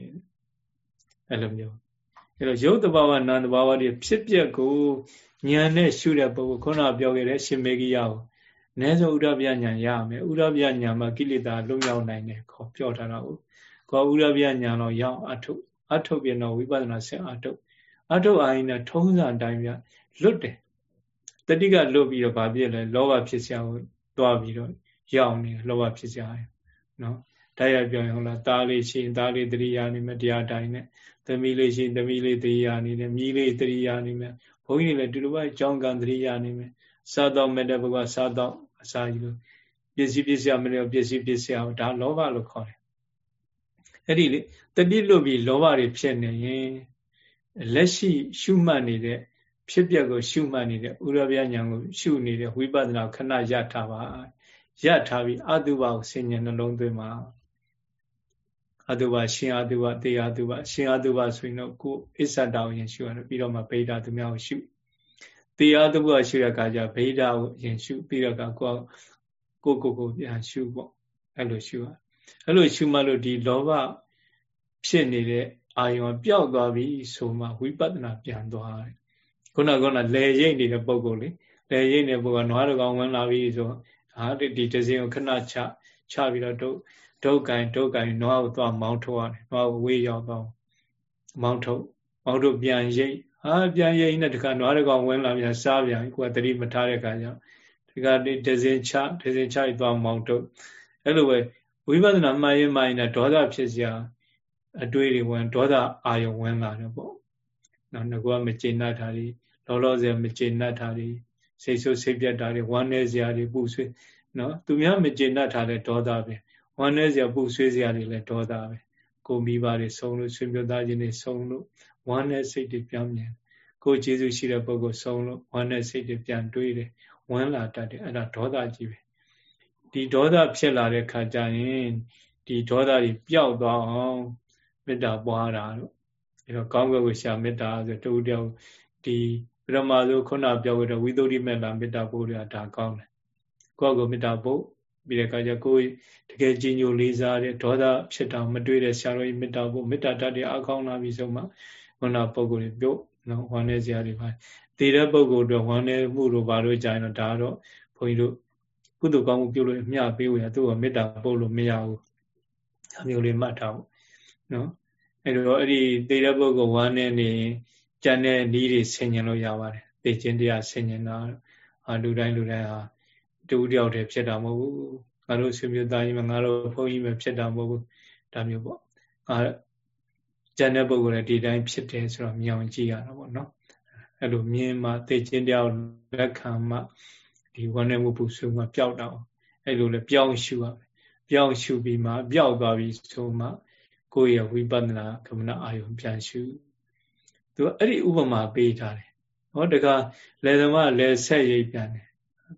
Speaker 1: အဲ့လိုမျိုးအဲ့တော့ရုပ်တဘာဝနာမ်တဘာဝတွေဖြစ်ပျက်ကိုဉာဏ်နဲ့ရှုတဲ့ပုဂ္ဂိုလ်ခုနပြောခဲ့တဲ့ရှင်မေဂိယကိုနည်းဆုံးဥရပြညာရမယ်ဥရပြညာမှာကိလေသာလွတ်မြောက်နိုင်တယ်ခေါ်ပြောထားတာကိုကိုဥရပြညာတော့ရအောင်အထုတ်အထုတ်ပြတော့ဝိပဿနာဆက်အထုတ်အထုတ်အာရင်နဲ့ထုံးစံအတိုင်းပြလွတ်တယ်တတိကလွတ်ပြီးတော့ဗာပြည့်လဲလောဘဖြစ်စရာကိုတွားပြီးတော့ရအောင်နေလောဘဖြစ်စရာနော် တိုက်ရိုက်ပြောရင်ဟုတ်လားသားလေးရှိရင်သားလေးတရိယာနေမယ်တရားတိုင်းနဲ့သမီးလေးရှိရင်သမီးလေးတရိယာနေတယ်မြီးလေးတရိယာနေမယ်ဘုန်းကြီးတွေလည်းဒီလိုပဲကြောင်းကံတရိယာနေမယ်စားတော့မဲ့တဲ့ဘုရားစားတော့အစာကြီးလို့ပစ္စည်းပစ္စည်းမလို့ပစ္စည်းပစ္စည်းအောင်ဒါလောဘလို့ခေါ်တယ်အဲ့ဒီလေတတိလွတ်ပြီးလောဘတွေဖြစ်နေရင်လက်ရှိရှုမှတ်နေတဲ့ဖြစ်ပျက်ကိုရှုမှတ်နေတဲ့ဥရဗျာဉာဏ်ကိုရှုနေတဲ့ဝိပဿနာခဏရထားပါရထားပြီးအတုပါကိုဆင်ញံနှလုံးသွင်းမှာ အတုပါရှင်အတုပါတေအတုပါရှင်အတုပါဆိုရင်တော့ကိုအစ္ဆတာကိုရင်ရှုရတယ်ပြီးတော့မှဗေဒသူများကိုရှုတေအတုပါရှုရခါကျဗေဒကိုရင်ရှုပြီးတော့ကကိုကိုကိုကိုပြန်ရှုပေါ့အဲ့လိုရှုရအဲ့လိုရှုမှလို့ဒီလောဘဖြစ်နေတဲ့အာယုံပျောက်သွားပြီဆိုမှဝိပဿနာပြန်သွားတယ်ခုနကခုနလေရိတ်နေတဲ့ပုံကိုလေလေရိတ်နေတဲ့ပုံကနွားတကောင်ဝင်လာပြီဆိုဟာဒီတစင်းကိုခဏချချပြီးတော့ဒု ဒုက္ကိုင်ဒုက္ကိုင်နွားကိုသွားမောင်းထုတ်ရတယ်နွားကိုဝေးရောက်တော့မောင်းထုတ်မောင်းထုတ်ပြန်ရိတ်ဟာပြန်ရိတ်နဲ့တခါနွားတကောင်ဝင်လာပြန်စားပြန်ကိုကတတိမထားတဲ့ခါကျဒီကတစင်းချတစင်းချပြီးသွားမောင်းထုတ်အဲ့လိုပဲဝိပဿနာမှန်ရင်မှန်ရင်ဒေါသဖြစ်စရာအတွေးတွေဝင်ဒေါသအာယုံဝင်လာတယ်ပေါ့နော်ငါကမကျေနပ်တာတွေလောလောဆယ်မကျေနပ်တာတွေစိတ်ဆိုးစိတ်ပြတ်တာတွေဝမ်းနည်းစရာတွေပူဆွေးနော်သူများမကျေနပ်တာလည်းဒေါသပဲ ဝမ်းနည်းစရာပူဆွေးစရာတွေလည်းဒေါသပဲကိုမိဘတွေဆုံးလို့ဆွေမျိုးသားချင်းတွေဆုံးလို့ဝမ်းနည်းစိတ်တွေပြောင်းမြင်ကိုကျေးဇူးရှိတဲ့ပုဂ္ဂိုလ်ဆုံးလို့ဝမ်းနည်းစိတ်တွေပြန်တွေးတယ်ဝမ်းလာတတ်တယ်အဲ့ဒါဒေါသကြီးပဲဒီဒေါသဖြစ်လာတဲ့ခါကျရင်ဒီဒေါသတွေပျောက်သွားအောင်မေတ္တာပွားတာတော့အဲတော့ကောင်းကင်ကိုရှာမေတ္တာဆိုတူတယောက်ဒီပရမဆိုခုနပြောခဲ့တဲ့ဝိသုဒ္ဓိမေတ္တာမေတ္တာပို့ရတာကောင်းတယ်ကိုယ့်ကိုမေတ္တာပို့ ပြီးတဲ့အခါကျကိုယ်တကယ်ကြည်ညိုလေးစားတဲ့ဒေါသဖြစ်တာမတွေ့တဲ့ဆရာတော်ကြီးမေတ္တာပို့မေတ္တာတတ်တဲ့အကောင်းလာပြီဆိုမှခုနပုံကိုယ်ပြုတ်နော်ဝမ်းနေစရာတွေပါတည်တဲ့ပုံကိုယ်တော့ဝမ်းနေမှုတို့ဘာလို့ကြာရင်တော့ဒါတော့ဘုန်းကြီးတို့ကုသိုလ်ကောင်းမှုပြုလို့မျှပေးဝင်သူ့ကိုမေတ္တာပို့လို့မရဘူးအမျိုးလေးမှတ်ထားဖို့နော်အဲ့တော့အဲ့ဒီသေတဲ့ပုဂ္ဂိုလ်ဝမ်းနေနေကြံတဲ့ဤတွေဆင်ញင်လို့ရပါတယ်သေခြင်းတရားဆင်ញင်တာအာလူတိုင်းလူတိုင်းဟာ တူတယောက်တည်းဖြစ်တာမဟုတ်ဘူးငါတို့ဆွေမျိုးသားကြီးမငါတို့ဘုန်းကြီးပဲဖြစ်တာမဟုတ်ဘူးဒါမျိုးပေါ့အာကြံတဲ့ပုဂ္ဂိုလ်လည်းဒီတိုင်းဖြစ်တယ်ဆိုတော့မြင်အောင်ကြည့်ရတာပေါ့နော်အဲ့လိုမြင်မှသေခြင်းတရားလက်ခံမှဒီဝမ်းနေမှုပူဆွေးမှပျောက်တော့အဲ့လိုလည်းပြောင်းရှုရမယ်ပြောင်းရှုပြီးမှပျောက်သွားပြီဆိုမှကိုယ့်ရဲ့ဝိပဿနာကမ္မနာအာယုံပြန်ရှုသူအဲ့ဒီဥပမာပေးထားတယ်ဟောတကလယ်သမားလယ်ဆက်ရိပ်ပြန်တယ်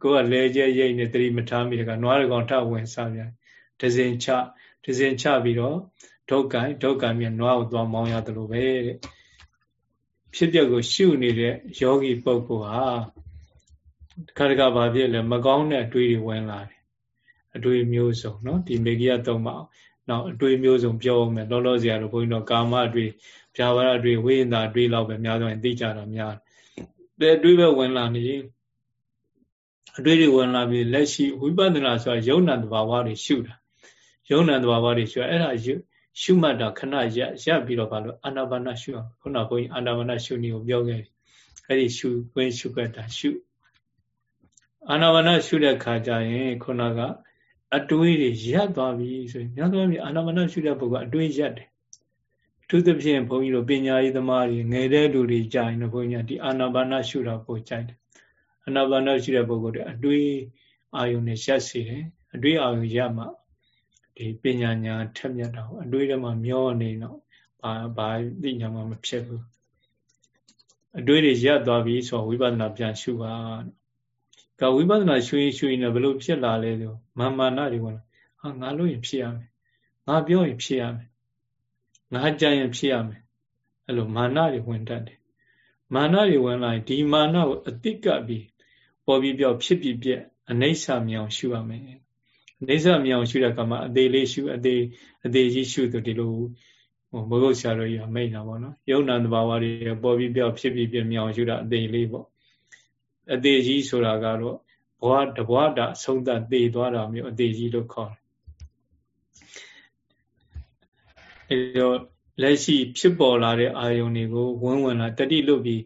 Speaker 1: ကိုကလယ်ကျဲရိပ်နေတတိမထားမိတကနွားတကောင်ထဝင်စားပြန်ဒဇင်ချဒဇင်ချပြီးတော့ဒုက္ကိုင်ဒုက္ကိုင်မြနွားကိုသွားမောင်းရတယ်လို့ပဲတဲ့ဖြစ်ပျက်ကိုရှုနေတဲ့ယောဂီပုဂ္ဂိုလ်ဟာခါတကဘာဖြစ်လဲမကောင်းတဲ့အတွေးတွေဝင်လာတယ်အတွေးမျိုးစုံเนาะဒီမေဂိယသုံးပါအောင်နောက်အတွေးမျိုးစုံပြောအောင်မယ်လောလောဆယ်ကတော့ဘုန်းကြီးတို့ကာမအတွေးဖြာဝရအတွေးဝိညာအတွေးလောက်ပဲများသောရင်သိကြတာများတယ်အတွေးပဲဝင်လာနေ အတွေးတွေဝင်လာပြီးလက်ရှိဝိပဿနာဆိုတာယုံနာတဘာဝတွေရှုတာယုံနာတဘာဝတွေရှုအဲ့ဒါရှုမှတ်တာခဏရက်ရက်ပြီးတော့ဘာလို့အာနာပါနရှုအောင်ခုနကဘုန်းကြီးအာနာပါနရှုနည်းကိုပြောခဲ့ပြီအဲ့ဒီရှုခွင့်ရှုခွက်တာရှုအာနာပါနရှုတဲ့ခါကျရင်ခုနကအတွေးတွေရပ်သွားပြီဆိုရင်များသောအားဖြင့်အာနာပါနရှုတဲ့ပုဂ္ဂိုလ်အတွေးရပ်တယ်သူသဖြင့်ဘုန်းကြီးတို့ပညာရေးသမားတွေငယ်တဲ့လူတွေကြာရင်ဘုန်းကြီးကဒီအာနာပါနရှုတာပိုကြိုက်တယ် အာနာပါနရှုတဲ့ပုဂ္ဂိုလ်တွေအတွေးအာယုန်နဲ့ရပ်စေတယ်အတွေးအာယုန်ရပ်မှဒီပညာညာထက်မြက်တာအတွေးထဲမှာမျောနေတော့ဘာဘာသိညာမှမဖြစ်ဘူးအတွေးတွေရပ်သွားပြီဆိုဝိပဿနာပြန်ရှုပါကဝိပဿနာရှုရင်ရှုရင်လည်းဘလို့ဖြစ်လာလဲဆိုမာမာနတွေဝင်ဟာငါလို့ရင်ဖြစ်ရမယ်ငါပြောရင်ဖြစ်ရမယ်ငါကြံရင်ဖြစ်ရမယ်အဲ့လိုမာနတွေဝင်တတ်တယ်မာနတွေဝင်လာရင်ဒီမာနကိုအတိတ်ကပြီးပေါ် ပြီးပြောဖြစ်ပြီးပြက်အနိစ္စမြောင်ရှုရမယ်အနိစ္စမြောင်ရှုတဲ့ကမှာအသေးလေးရှုအသေးအသေးကြီးရှုသူဒီလိုဟိုဘုဂုတ်ဆရာတော်ကြီးကမိတ်တာပေါ့နော်ယုံနာတဘာဝတွေပေါ်ပြီးပြောဖြစ်ပြီးပြက်မြောင်ရှုတာအသေးလေးပေါ့အသေးကြီးဆိုတာကတော့ဘဝတဘဝတာအဆုံးသတ်သေသွားတာမျိုးအသေးကြီးလို့ခေါ်တယ်အဲတော့လက်ရှိဖြစ်ပေါ်လာတဲ့အာယုန်တွေကိုဝန်းဝင်လာတတိလို့ပြီး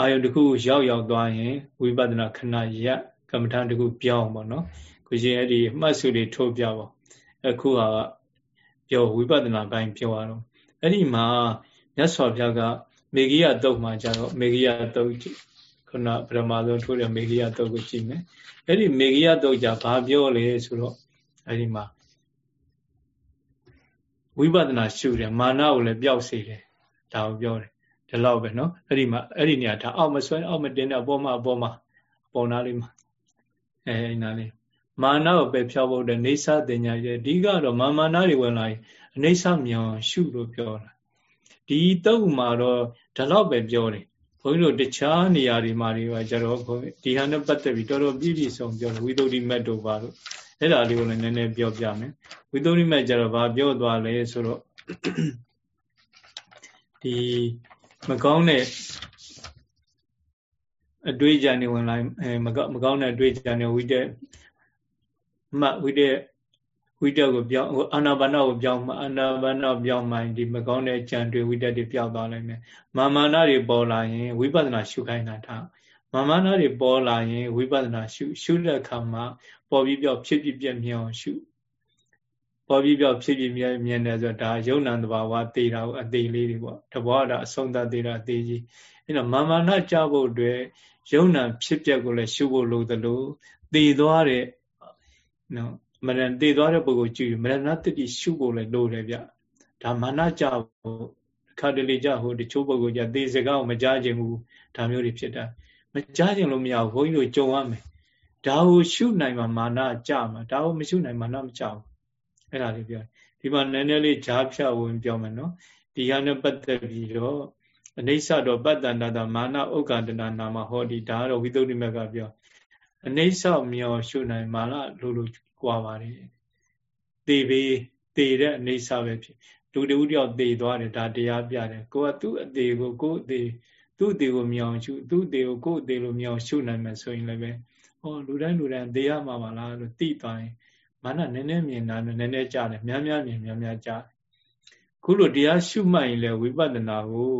Speaker 1: အာယုန်တစ်ခုရောက်ရောက်သွားရင်ဝိပဿနာခဏရက်ကမ္မထာတစ်ခုပြောင်းပါနော်ကိုရှင်အဲ့ဒီအမှတ်စုတွေထိုးပြပါအခုဟာပြောဝိပဿနာပိုင်းပြောရတော့အဲ့ဒီမှာမြတ်စွာဘုရားကမေဂိယတုတ်မှာကျတော့မေဂိယတုတ်ခုနပရမဆုံးထိုးတဲ့မေဂိယတုတ်ကိုကြည့်မယ်အဲ့ဒီမေဂိယတုတ်ကြဘာပြောလဲဆိုတော့အဲ့ဒီမှာဝိပဿနာရှုတယ်မာနကိုလည်းပျောက်စေတယ်ဒါကိုပြောတယ် ဒီလောက်ပဲနော်အဲ့ဒီမှာအဲ့ဒီနေရာထားအောက်မဆွဲအောက်မတင်တဲ့အပေါ်မှာအပေါ်မှာအပေါ်နားလေးမှာအဲအဲ့နားလေးမာနကိုပယ်ဖျောက်ဖို့တဲ့နေဆတင်ညာရဲ့အဓိကတော့မာမာနာတွေဝင်လာရင်အနေဆမြောင်ရှုလို့ပြောတာဒီတုတ်မှာတော့ဒီလောက်ပဲပြောတယ်ဘုန်းကြီးတို့တခြားနေရာတွေမှာတွေကကျတော့ဒီဟာနဲ့ပတ်သက်ပြီးတော်တော်ပြည့်ပြည့်စုံပြောတယ်ဝိသုဒ္ဓိမတ်တို့ပါလို့အဲ့ဒါလေးကိုလည်းနည်းနည်းပြောပြမယ်ဝိသုဒ္ဓိမတ်ကျတော့ဘာပြောသွားလဲဆိုတော့ဒီ မကောင်းတဲ့အတွေ့အကြံတွေဝင်လာအဲမကောင်းတဲ့အတွေ့အကြံတွေဝိတက်မှဝိတက်ဝိတက်ကိုပြောင်းအာနာပါနကိုပြောင်းမှအာနာပါနပြောင်းမှဒီမကောင်းတဲ့ကြံတွေဝိတက်တွေပြောင်းသွားနိုင်မယ်မာမာနတွေပေါ်လာရင်ဝိပဿနာရှုခိုင်းတာထားမာမာနတွေပေါ်လာရင်ဝိပဿနာရှုရှုတဲ့အခါမှာပေါ်ပြီးပြောက်ဖြစ်ဖြစ်ပြက်မြင်အောင်ရှု ပေါ်ပြီးပြောက်ဖြစ်ဖြစ်မြင်မြင်တယ်ဆိုတော့ဒါယုံနံတဘာဝသေတာကိုအသေးလေးတွေပေါ့တဘောတာအဆုံးသတ်သေးတာအသေးကြီးအဲ့တော့မာမာနကြဖို့အတွက်ယုံနံဖြစ်ပြက်ကိုလည်းရှုဖို့လိုသလိုသေသွားတဲ့နော်မရဏသေသွားတဲ့ပုဂ္ဂိုလ်ကြည့်မရဏတတိရှုဖို့လည်းလိုတယ်ဗျဒါမာနကြဖို့ခါတလေကြဟိုတချို့ပုဂ္ဂိုလ်ကြသေစကားကိုမကြားခြင်းဘူးဒါမျိုးတွေဖြစ်တာမကြားခြင်းလို့မရဘူးဘုန်းကြီးတို့ကြုံရမယ်ဒါကိုရှုနိုင်မှမာနကြမှာဒါကိုမရှုနိုင်မာနမကြဘူး အဲ့ဒါလေးပြောဒီမှာနည်းနည်းလေးဂျားဖြတ်ဝင်ပြောမယ်နော်ဒီဟာနဲ့ပတ်သက်ပြီးတော့အနိစ္စတော့ပတ္တန္တတမာနဥက္ကန္တနာနာမဟောဒီဒါကတော့ဝိသုဒ္ဓိမကပြောအနိစ္စမျောရှုနိုင်မာနလို့လို့ကြွားပါတယ်သေပြီးသေတဲ့အနေဆာပဲဖြစ်လူတူတယောက်သေသွားတယ်ဒါတရားပြတယ်ကိုကသူ့အသေးကိုကို့အသေးသူ့အသေးကိုမြောင်ရှုသူ့အသေးကိုကို့အသေးလိုမြောင်ရှုနိုင်မယ်ဆိုရင်လည်းပဲဟောလူတိုင်းလူတိုင်းသေရမှာပါလားလို့သိသွားရင် မာနနည်းနည်းမြင်တာနည်းနည်းကြားတယ်များများမြင်များများကြားခုလိုတရားရှုမှတ်ရင်လည်းဝိပဿနာကို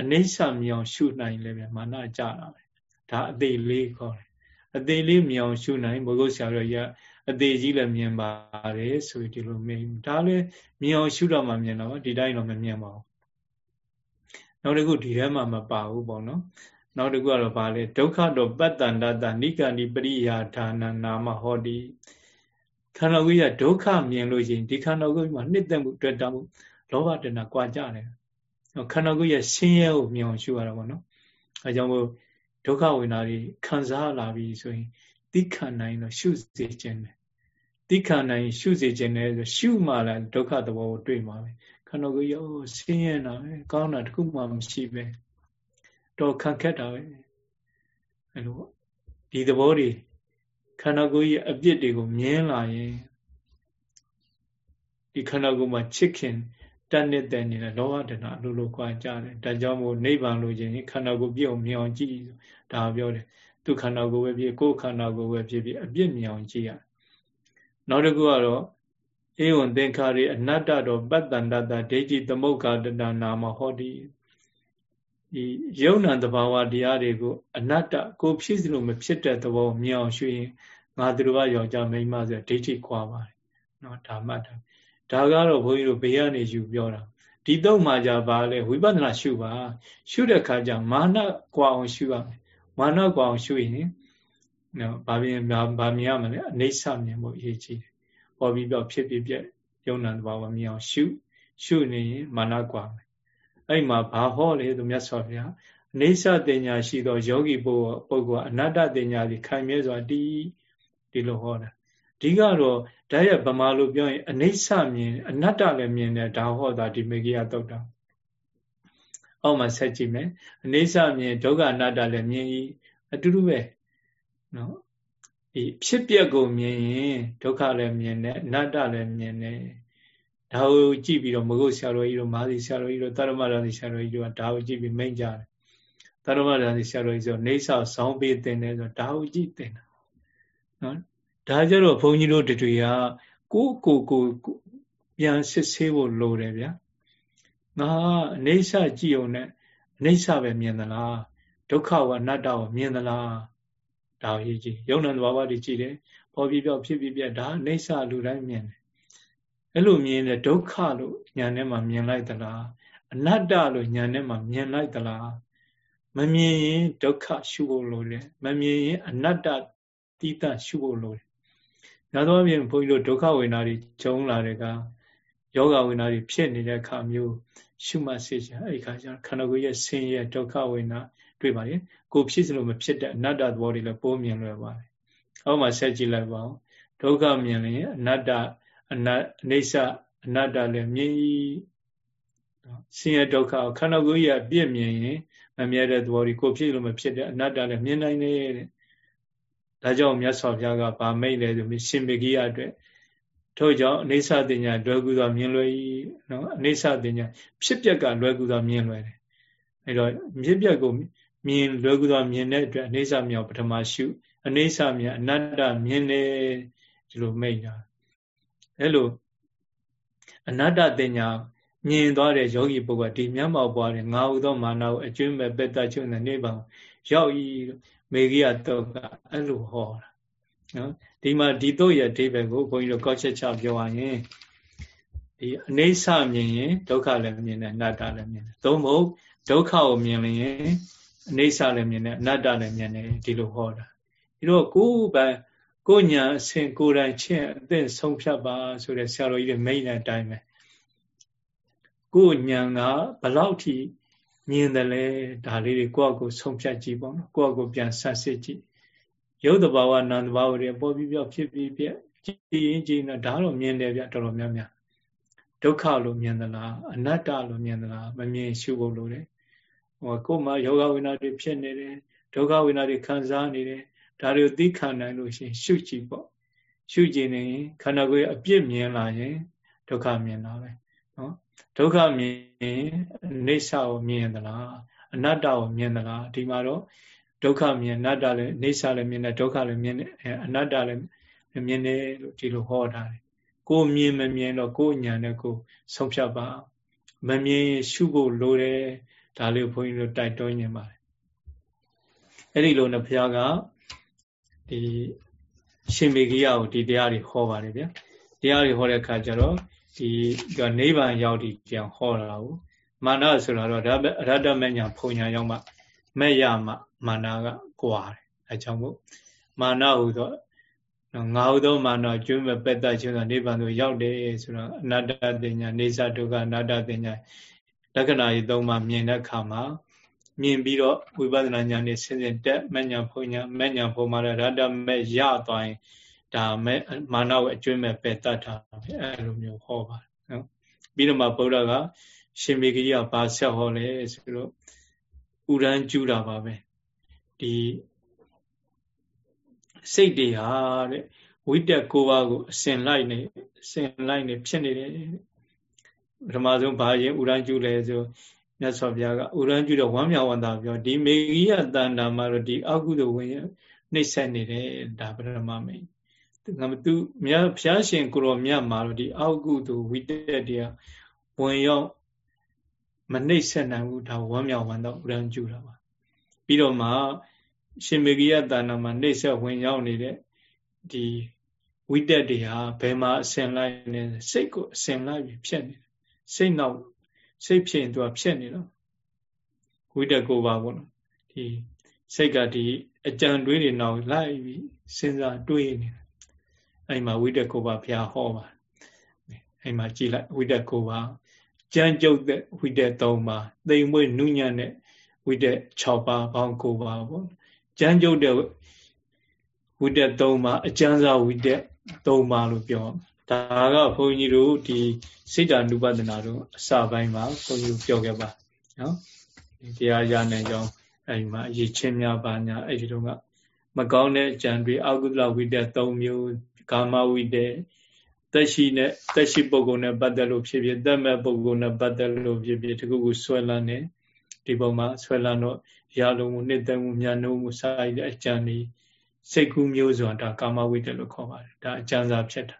Speaker 1: အနိစ္စမြောင်ရှုနိုင်လည်းပဲမာနကြတာပဲဒါအသေးလေးခေါ်တယ်အသေးလေးမြောင်ရှုနိုင်ဘုဂုတ်ဆရာတော်ကြီးအသေးကြီးလည်းမြင်ပါတယ်ဆိုပြီးဒီလိုမြင်ဒါလည်းမြင်အောင်ရှုတော့မှမြင်တော့ဒီတိုင်းတော့မမြင်ပါဘူးနောက်တစ်ခုဒီထဲမှာမပါဘူးပေါ့နော်နောက်တစ်ခုကတော့ဗာလေဒုက္ခတော့ပတ္တန္တတနိကဏိပရိယာဌာနနာမဟောတိ ခန္ဓာကိုယ်ကဒုက္ခမြင်လို့ရှိရင်ဒီခန္ဓာကိုယ်မှာနှစ်သက်မှုတွေ့တာမှုလောဘတဏကွာကြတယ်ခန္ဓာကိုယ်ရဲ့ဆင်းရဲကိုမြင်အောင်ရှုရတာပေါ့နော်အဲကြောင့်မို့ဒုက္ခဝေဒနာတွေခံစားလာပြီဆိုရင်သိခံနိုင်တော့ရှုစေခြင်းတယ်သိခံနိုင်ရှုစေခြင်းတယ်ဆိုရှုမှလည်းဒုက္ခသဘောကိုတွေ့မှာပဲခန္ဓာကိုယ်ရောဆင်းရဲတာပဲကောင်းတာတခုမှမရှိပဲတော့ခံခက်တာပဲအဲလိုပေါ့ဒီသဘောတွေ ခန္ဓာကိုယ်ရဲ့အပြစ်တွေကိုမြင်လာရင်ဒီခန္ဓာကိုယ်မှာချစ်ခင်တတ်နေတဲ့နေတဲ့လောဘတဏအလိုလိုကွာကြတယ်ဒါကြောင့်မို့နိဗ္ဗာန်လိုချင်ခန္ဓာကိုယ်ပြည့်အောင်မြင်အောင်ကြည့်ဒါပြောတယ်သူခန္ဓာကိုယ်ပဲဖြစ်ကိုယ်ခန္ဓာကိုယ်ပဲဖြစ်ဖြစ်အပြစ်မြင်အောင်ကြည့်ရနောက်တစ်ခုကတော့ဧဝံသင်္ခါရိအနတ္တတော်ပတ္တန္တတဒိဋ္ဌိသမုဋ္ဌာတနာနာမဟောတိ ဒီယုံနာတဘာဝတရားတွေကိုအနတ္တကိုဖြစ်စီလို့မဖြစ်တဲ့သဘောမြင်အောင်ရှုရင်ငါသူတို့ကယောက်ျားမိန်းမဆိုဒိဋ္ဌိခွာပါတယ်နော်ဒါမှတ်တာဒါကတော့ဘုန်းကြီးတို့ဘေးကနေယူပြောတာဒီတော့မှじゃပါလေဝိပဿနာရှုပါရှုတဲ့ခါကျမာနကွာအောင်ရှုရမယ်မာနကွာအောင်ရှုရင်နော်ဘာပြင်ဘာမြင်ရမလဲအနေဆမြင်ဖို့အရေးကြီးတယ်ဟောပြီးပြောဖြစ်ဖြစ်ပြယုံနာတဘာဝမြင်အောင်ရှုရှုနေရင်မာနကွာမယ် အဲ့မှာဘာဟောလဲသူမြတ်စွာဘုရားအနေဆတင်ညာရှိသောယောဂီပုဂ္ဂိုလ်ကအနတ္တတင်ညာဒီခိုင်မြဲစွာတည်ဒီလိုဟောတာဒီကတော့ဓာတ်ရဗမာလိုပြောရင်အနိစ္စမြင်အနတ္တလည်းမြင်တယ်ဒါဟောတာဒီမေဂိယတုတ်တာအောက်မှာဆက်ကြည့်မယ်အနိစ္စမြင်ဒုက္ခအနတ္တလည်းမြင်ဤအတူတူပဲနော်ဒီဖြစ်ပျက်ကိုမြင်ရင်ဒုက္ခလည်းမြင်တယ်အနတ္တလည်းမြင်တယ် ဒါကိုကြည့်ပြီးတော့မဂုတ်ဆရာတော်ကြီးတို့မာသီဆရာတော်ကြီးတို့တရမရာသီဆရာတော်ကြီးတို့ကဒါကိုကြည့်ပြီးမိန့်ကြတယ်သာရမဒါစီဆရာတော်ကြီးဆိုနေဆာဇောင်းပေးတင်တယ်ဆိုဒါဟုတ်ကြည့်တင်တာနော်ဒါကြတော့ဘုန်းကြီးတို့တွေကကိုကိုကိုပြန်စစ်ဆေးဖို့လိုတယ်ဗျာငါအနေဆာကြည့်ုံနဲ့အနေဆာပဲမြင်သလားဒုက္ခဝအနတ္တကိုမြင်သလားဒါအရေးကြီးယုံနံသဘာဝတွေကြည့်တယ်ပေါ်ပြပြောက်ဖြစ်ဖြစ်ပြဒါအနေဆာလူတိုင်းမြင်တယ် အဲ့လိုမြင်တဲ့ဒုက္ခလို့ညာထဲမှာမြင်လိုက်သလားအနတ္တလို့ညာထဲမှာမြင်လိုက်သလားမမြင်ရင်ဒုက္ခရှုဖို့လိုတယ်မမြင်ရင်အနတ္တတိတရှုဖို့လိုတယ်။ညာတော့ပြင်ဘုန်းကြီးတို့ဒုက္ခဝေဒနာတွေဂျုံလာတဲ့ကယောဂဝေဒနာတွေဖြစ်နေတဲ့အခါမျိုးရှုမှတ်စေချင်အဲ့ဒီခါကျခန္ဓာကိုယ်ရဲ့ဆင်းရဲဒုက္ခဝေဒနာတွေ့ပါရဲ့ကိုဖြစ်စလို့မဖြစ်တဲ့အနတ္တသဘောတွေလည်းပိုးမြင်လွယ်ပါတယ်။အောက်မှာဆက်ကြည့်လိုက်ပါဦးဒုက္ခမြင်ရင်အနတ္တ အနအိဋ္ဌအနတ္တလည်းမြင်ဆင်းရဲဒုက္ခခန္ဓာကိုယ်ရဲ့အပြည့်မြင်ရင်မမြဲတဲ့သဘောတွေကိုဖြစ်လို့မဖြစ်တဲ့အနတ္တလည်းမြင်နိုင်တယ်တဲ့ဒါကြောင့်မြတ်စွာဘုရားကဗာမိတ်လဲဆိုပြီးရှင်မေဂိယအတွက်ထို့ကြောင့်အနေဆတင်ညာလွယ်ကူစွာမြင်လွယ်၏နော်အနေဆတင်ညာဖြစ်ပျက်ကလွယ်ကူစွာမြင်လွယ်တယ်အဲတော့ဖြစ်ပျက်ကိုမြင်လွယ်ကူစွာမြင်တဲ့အတွက်အနေဆမြောက်ပထမရှိအနေဆမြအနတ္တမြင်တယ်ဒီလိုမိတ်တာ အဲလိုအနတ္တတင်ညာမြင်သွားတဲ့ယောဂီပုဂ္ဂိုလ်ဒီမျက်မှောက်ပွားတဲ့ငါဟုသောမာနကိုအကျွမ်းမဲ့ပက်တချုံတဲ့နိဗ္ဗာန်ရောက်ဤမေဂိယတုတ်ကအဲ့လိုဟောတာနော်ဒီမှာဒီတုတ်ရဲ့အဓိပ္ပာယ်ကိုဘုန်းကြီးတို့ကောက်ချက်ချပြောရရင်ဒီအနေဆမြင်ရင်ဒုက္ခလည်းမြင်တယ်အနတ္တလည်းမြင်တယ်သို့မဟုတ်ဒုက္ခကိုမြင်ရင်အနေဆလည်းမြင်တယ်အနတ္တလည်းမြင်တယ်ဒီလိုဟောတာဒီတော့ကိုယ်ပိုင် ကိုညာအစဉ်ကိုယ်တိုင်ချင်းအသင့်ဆုံးဖြတ်ပါဆိုတဲ့ဆရာတော်ကြီးတွေမိန့်တဲ့အတိုင်းပဲကိုညာကဘလောက်ထိမြင်တယ်လဲဒါလေးတွေကိုယ့်အကိုဆုံးဖြတ်ကြည့်ပေါ့နော်ကိုယ့်အကိုပြန်ဆတ်စစ်ကြည့်ရုပ်တဘာဝနာမ်တဘာဝတွေပေါ်ပြီးပြောဖြစ်ပြီးပြကြည့်ရင်ကြည့်တော့ဒါတော့မြင်တယ်ဗျတော်တော်များများဒုက္ခလို့မြင်သလားအနတ္တလို့မြင်သလားမမြင်ရှုဖို့လိုတယ်ဟောကိုယ်မှာယောဂဝိနာတွေဖြစ်နေတယ်ဒုက္ခဝိနာတွေခံစားနေတယ် ဒါတွေကိုသိခံနိုင်လို့ရှိရင်ရှုကြည့်ပေါ့ရှုကြည့်နေရင်ခန္ဓာကိုယ်အပြစ်မြင်လာရင်ဒုက္ခမြင်တာပဲနော်ဒုက္ခမြင်အိဋ္ဌကိုမြင်သလားအနတ္တကိုမြင်သလားဒီမှာတော့ဒုက္ခမြင်အနတ္တလည်းအိဋ္ဌလည်းမြင်တယ်ဒုက္ခလည်းမြင်တယ်အနတ္တလည်းမြင်တယ်လို့ဒီလိုဟောထားတယ်ကိုမြင်မမြင်တော့ကိုညာနဲ့ကိုဆုံးဖြတ်ပါမမြင်ရှုဖို့လိုတယ်ဒါလေးကိုဘုန်းကြီးတို့တိုက်တွန်းနေပါတယ်အဲ့ဒီလိုနဲ့ဘုရားက ဒီရှင်မေဂိယကိုဒီတရားတွေဟောပါတယ်ဗျာတရားတွေဟောတဲ့အခါကျတော့ဒီကနိဗ္ဗာန်ရောက်ဒီကြောင်ဟောတာကိုမာနဆိုတာတော့ဒါအရတ္တမညာဖုန်ညာရောက်မှမဲ့ရမှမာနကကွာတယ်အဲကြောင့်မို့မာနဟူသောငါဟုသောမာနကျွမ်းမဲ့ပက်တချင်းသောနိဗ္ဗာန်သို့ရောက်တယ်ဆိုတော့အနတ္တတင်ညာနေသဒုက္ခအနတ္တတင်ညာလက္ခဏာကြီးသုံးပါမြင်တဲ့အခါမှာ မြင်ပြီးတော့ဝိပဿနာဉာဏ်နဲ့ဆင်းဆင်းတက်မညာဖုန်ညာမညာဖုန်မှာရတ္တမဲ့ရသွားရင်ဒါမဲ့မာနကိုအကျွမ်းမဲ့ပယ်တတ်တာပဲအဲလိုမျိုးဟောပါတယ်နော်ပြီးတော့မှဗုဒ္ဓကရှင်မေဂိယဘာဆက်ဟောလဲဆိုတော့ဥရန်ကျူတာပါပဲဒီစိတ်တွေဟာတဲ့ဝိတက်ကိုပါကိုအစင်လိုက်နေအစင်လိုက်နေဖြစ်နေတယ်ပထမဆုံးဘာရင်ဥရန်ကျူလဲဆို မြတ်စွာဘုရားကဥရန်ကျူတော့ဝမ်းမြောက်ဝမ်းသာပြောဒီမေဂိယတန်တာမှာတော့ဒီအကုသိုလ်ဝင်နှိမ့်ဆက်နေတယ်ဒါပထမမိတ်ငါမသူမြတ်ဖျားရှင်ကိုရောမြတ်မှာတော့ဒီအောက်ကုသိုလ်ဝိတက်တရားဝင်ရောက်မနှိမ့်ဆက်နိုင်ဘူးဒါဝမ်းမြောက်ဝမ်းသာဥရန်ကျူတာပါပြီးတော့မှရှင်မေဂိယတာနာမှာနှိမ့်ဆက်ဝင်ရောက်နေတဲ့ဒီဝိတက်တွေဟာဘယ်မှာအစင်လိုက်နေစိတ်ကိုအစင်လိုက်ပြီးဖြစ်နေတယ်စိတ်နောက် စိတ်ဖြစ်ရင်သူကဖြစ်နေတော့ဝိတက်ကိုပါပေါ့နော်ဒီစိတ်ကဒီအကြံတွေးတွေနောက်လိုက်ပြီးစဉ်းစားတွေးနေတယ်အဲ့မှာဝိတက်ကိုပါဘုရားဟောပါအဲ့မှာကြည်လိုက်ဝိတက်ကိုပါကြမ်းကြုတ်တဲ့ဝိတက်၃ပါးသိမ်မွေ့နုညံ့တဲ့ဝိတက်6ပါးပေါင်း9ပါးပေါ့ကြမ်းကြုတ်တဲ့ဝိတက်၃ပါးအကျမ်းစာဝိတက်၃ပါးလို့ပြော ဒါကဘုန်းကြီးတို့ဒီစိတ်ဓာနုပဒနာတို့အစပိုင်းမှာဘုန်းကြီးတို့ပြောခဲ့ပါနော်တရားရနိုင်ကြောင်းအဲဒီမှာအရေးချင်းများပါညာအဲဒီတော့ကမကောင်းတဲ့အကြံတွေအကုသလဝိတက်၃မျိုးကာမဝိတက်သက်ရှိနဲ့သက်ရှိပုဂ္ဂိုလ်နဲ့ပတ်သက်လို့ဖြစ်ဖြစ်သက်မဲ့ပုဂ္ဂိုလ်နဲ့ပတ်သက်လို့ဖြစ်ဖြစ်ဒီခုခုဆွဲလန်းနေဒီပုံမှာဆွဲလန်းတော့ရလုံးမှုနှစ်သက်မှုမြတ်နိုးမှုစာရည်တဲ့အကြံတွေစိတ်ကူးမျိုးစွာဒါကာမဝိတ္တလို့ခေါ်ပါတယ်ဒါအကြံစာဖြစ်တာ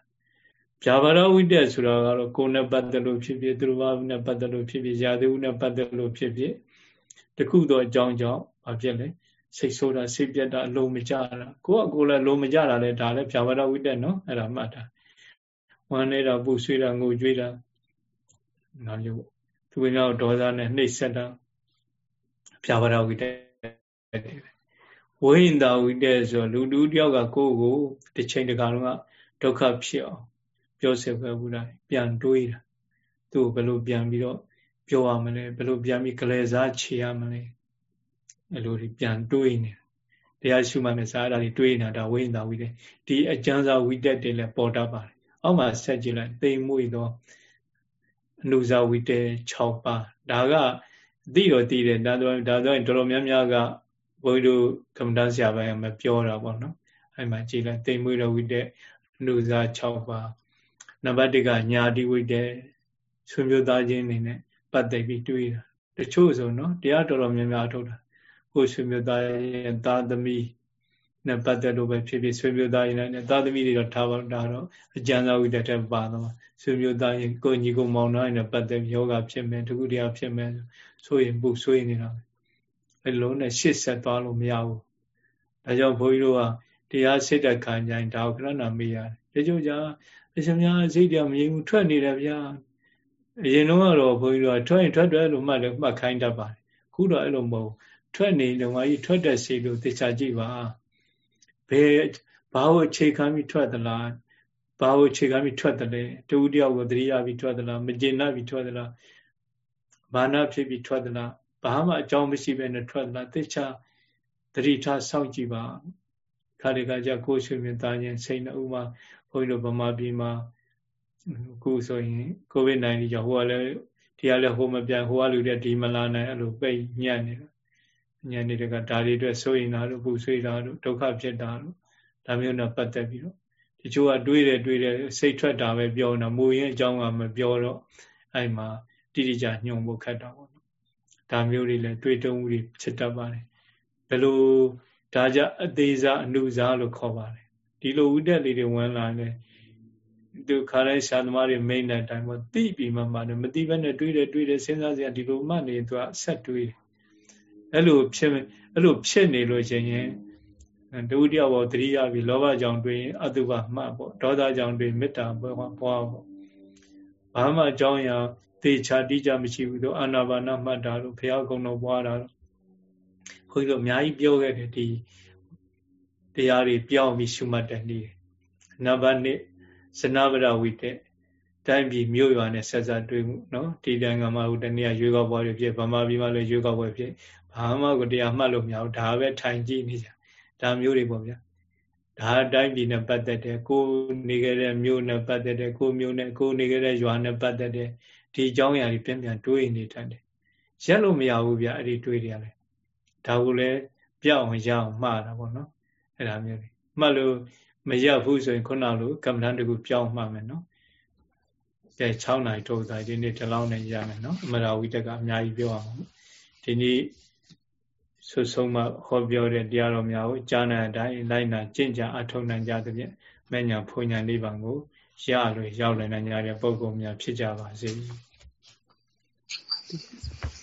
Speaker 1: ဗျာပါဒဝိတ္တဆိုတာကတော့ကိုယ်နဲ့ပတ်သက်လို့ဖြစ်ဖြစ်သူတော်ဘာနဲ့ပတ်သက်လို့ဖြစ်ဖြစ်ရာသီဥနဲ့ပတ်သက်လို့ဖြစ်ဖြစ်တခုသောအကြောင်းကြောင့်ဘာဖြစ်လဲစိတ်ဆိုးတာစိတ်ပြတ်တာအလုံးမကြတာကိုယ့်အကိုယ်လည်းလုံးမကြတာလဲဒါလည်းဗျာပါဒဝိတ္တနော်အဲ့ဒါမှတ်တာဝမ်းနေတာပူဆွေးတာငိုကြွေးတာနောက်မျိုးသူကကြောင့်ဒေါသနဲ့နှိပ်စက်တာဗျာပါဒဝိတ္တဝိဟိန္ဒဝိတ္တဆိုလူတူတယောက်ကကိုယ့်ကိုတစ်ချိန်တခါလုံးကဒုက္ခဖြစ်အောင် ပြောစေခဲ့ဘူးလားပြန်တွေးတာသူ့ကိုဘယ်လိုပြန်ပြီးတော့ပြောရမလဲဘယ်လိုပြန်ပြီးကလေးစားခြေရမလဲအဲ့လိုဒီပြန်တွေးနေတရားရှုမှတ်မယ်စားအဲ့ဒါတွေတွေးနေတာဒါဝိညာဝိတ္တဒီအကျမ်းစာဝိတ္တတွေလည်းပေါ်တတ်ပါတယ်အောက်မှာဆက်ကြည့်လိုက်သိမ်မွေသောအနုဇဝိတ္တ6ပါးဒါကသိတော့သိတယ်ဒါတော့ဒါတော့တော်တော်များများကဘုန်းကြီးတို့ကမ္မဋ္ဌာန်းဆရာပိုင်းကမပြောတာပေါ့နော်အဲ့မှာကြည့်လိုက်သိမ်မွေသောဝိတ္တအနုဇ6ပါး နံပါတ်1ကညာတိဝိတ္တဆွေမျိုးသားချင်းအနေနဲ့ပတ်သက်ပြီးတွေးတာတချို့ဆိုနော်တရားတော်တော်များများထုတ်တာကိုဆွေမျိုးသားရင်သားသမီးနဲ့ပတ်သက်လို့ပဲဖြစ်ဖြစ်ဆွေမျိုးသားရင်နဲ့သားသမီးတွေတော့ထားပါဒါတော့အကျဉ်းစာဝိတ္တတဲ့ပါတော့ဆွေမျိုးသားရင်ကိုညီကိုမောင်နှံနဲ့ပတ်သက်ယောဂဖြစ်မယ်တခုတရားဖြစ်မယ်ဆိုရင်ပူဆွေးနေတာအဲလုံးနဲ့ရှစ်ဆက်သွားလို့မရဘူးဒါကြောင့်ဘုန်းကြီးတို့ကတရားစစ်တဲ့ခံကြရင်ဒါကိုခဏနာမေးရတယ်တချို့ကြ အရှင်များစိတ်တရားမငြိမ်ဘူးထွက်နေတယ်ဗျာအရင်တော့ကတော့ဘုန်းကြီးတို့ကထွက်ရင်ထွက်တယ်လို့မှတ်တယ်မှတ်ခိုင်းတတ်ပါတယ်ခုတော့အဲ့လိုမဟုတ်ထွက်နေတော့မကြီးထွက်တဲ့စိတ်လို့သိချာကြည့်ပါဘယ်ဘာကိုအခြေခံပြီးထွက်သလားဘာကိုအခြေခံပြီးထွက်တယ်လဲတူတယောက်ကိုသတိရပြီးထွက်သလားမကျေနပ်ပြီးထွက်သလားဘာနာဖြစ်ပြီးထွက်သလားဘာမှအကြောင်းမရှိဘဲနဲ့ထွက်သလားသိချာသတိထားစောင့်ကြည့်ပါခါဒီကကြကိုယ်ဆွေမြင်သားချင်းစိတ်နှဥမှာ ဘုန်းကြီးတို့ဗမာပြည်မှာခုဆိုရင်ကိုဗစ် -19 ကြောင့်ဟိုကလည်းဒီကလည်းဟိုမပြန်ဟိုကလူတွေဒီမလာနိုင်အဲ့လိုပိတ်ညံ့နေတာညံ့နေတဲ့ကဒါတွေအတွက်စိုးရင်တာတို့ပူဆွေးတာတို့ဒုက္ခဖြစ်တာတို့ဒါမျိုးနဲ့ပတ်သက်ပြီးတော့တချို့ကတွေးတယ်တွေးတယ်စိတ်ထွက်တာပဲပြောနေတာမူရင်းအကြောင်းကမပြောတော့အဲ့မှာတိတိကျညှုံဖို့ခက်တာပေါ့နော်ဒါမျိုးတွေလည်းတွေးတုံးမှုတွေဖြစ်တတ်ပါတယ်ဘယ်လိုဒါကြအသေးစားအနုစားလို့ခေါ်ပါတယ် ဒီလိုဥဒက်လေးတွေဝင်လာတယ်သူခါတိုင်းဆရာသမားတွေမိန်တဲ့အတိုင်းပေါ့သိပြီးမှမှတယ်မသိဘဲနဲ့တွေးတယ်တွေးတယ်စဉ်းစားစရာဒီလိုမှနေသူကဆက်တွေးတယ်အဲ့လိုဖြစ်အဲ့လိုဖြစ်နေလို့ရှိရင်ဒုတိယဘောတတိယပြီးလောဘကြောင့်တွေးရင်အတုပမှတ်ပေါ့ဒေါသကြောင့်တွေးမေတ္တာပွားပွားပေါ့ဘာမှအကြောင်းအရာသေချာတိကျမရှိဘူးတော့အာနာပါနမှတ်တာလို့ဘုရားကုံတော်ပွားတာလို့ခွေးတို့အများကြီးပြောခဲ့တယ်ဒီ တရားတွေပြောင်းပြီးရှုမှတ်တဲ့နေ့နံပါတ်1ဇနဗရဝိတက်တိုင်းပြည်မြို့ရွာနဲ့ဆက်ဆက်တွေ့မှုနော်ဒီတန်ကမှဟိုတနေ့ရွေးကောက်ပွဲတွေဖြစ်ဗမာပြည်မှာလည်းရွေးကောက်ပွဲဖြစ်ဘာမှကိုတရားမှတ်လို့မရဘူးဒါပဲထိုင်ကြည့်နေကြဒါမျိုးတွေပေါ့ဗျာဒါတိုင်းပြည်နဲ့ပတ်သက်တယ်ကိုနေခဲ့တဲ့မြို့နဲ့ပတ်သက်တယ်ကိုမြို့နဲ့ကိုနေခဲ့တဲ့ရွာနဲ့ပတ်သက်တယ်ဒီအကြောင်းအရာတွေပြန်ပြန်တွေးနေတတ်တယ်ရက်လို့မရဘူးဗျအဲ့ဒီတွေးတွေရတယ်ဒါကိုလည်းပြောက်အောင်ရအောင်မှားတာပေါ့နော် အဲ့ဒါမျိုးတွေမှတ်လို့မရဘူးဆိုရင်ခုနလိုကမ္မဋ္ဌာန်းတခုပြောင်းမှမယ်နော်ကဲ6နိုင်ထိုးစားဒီနေ့တလောင်းနဲ့ရမယ်နော်အမရာဝိတက်ကအများကြီးပြောအောင်ဒီနေ့ဆွဆုံးမဟောပြောတဲ့တရားတော်များကိုကြားနာတဲ့အတိုင်းလိုက်နာကျင့်ကြအထောက်နိုင်ကြသဖြင့်မညာဖွညာနိဗ္ဗာန်ကိုရလို့ရောက်နိုင်ကြတဲ့ပုဂ္ဂိုလ်များဖြစ်ကြပါစေ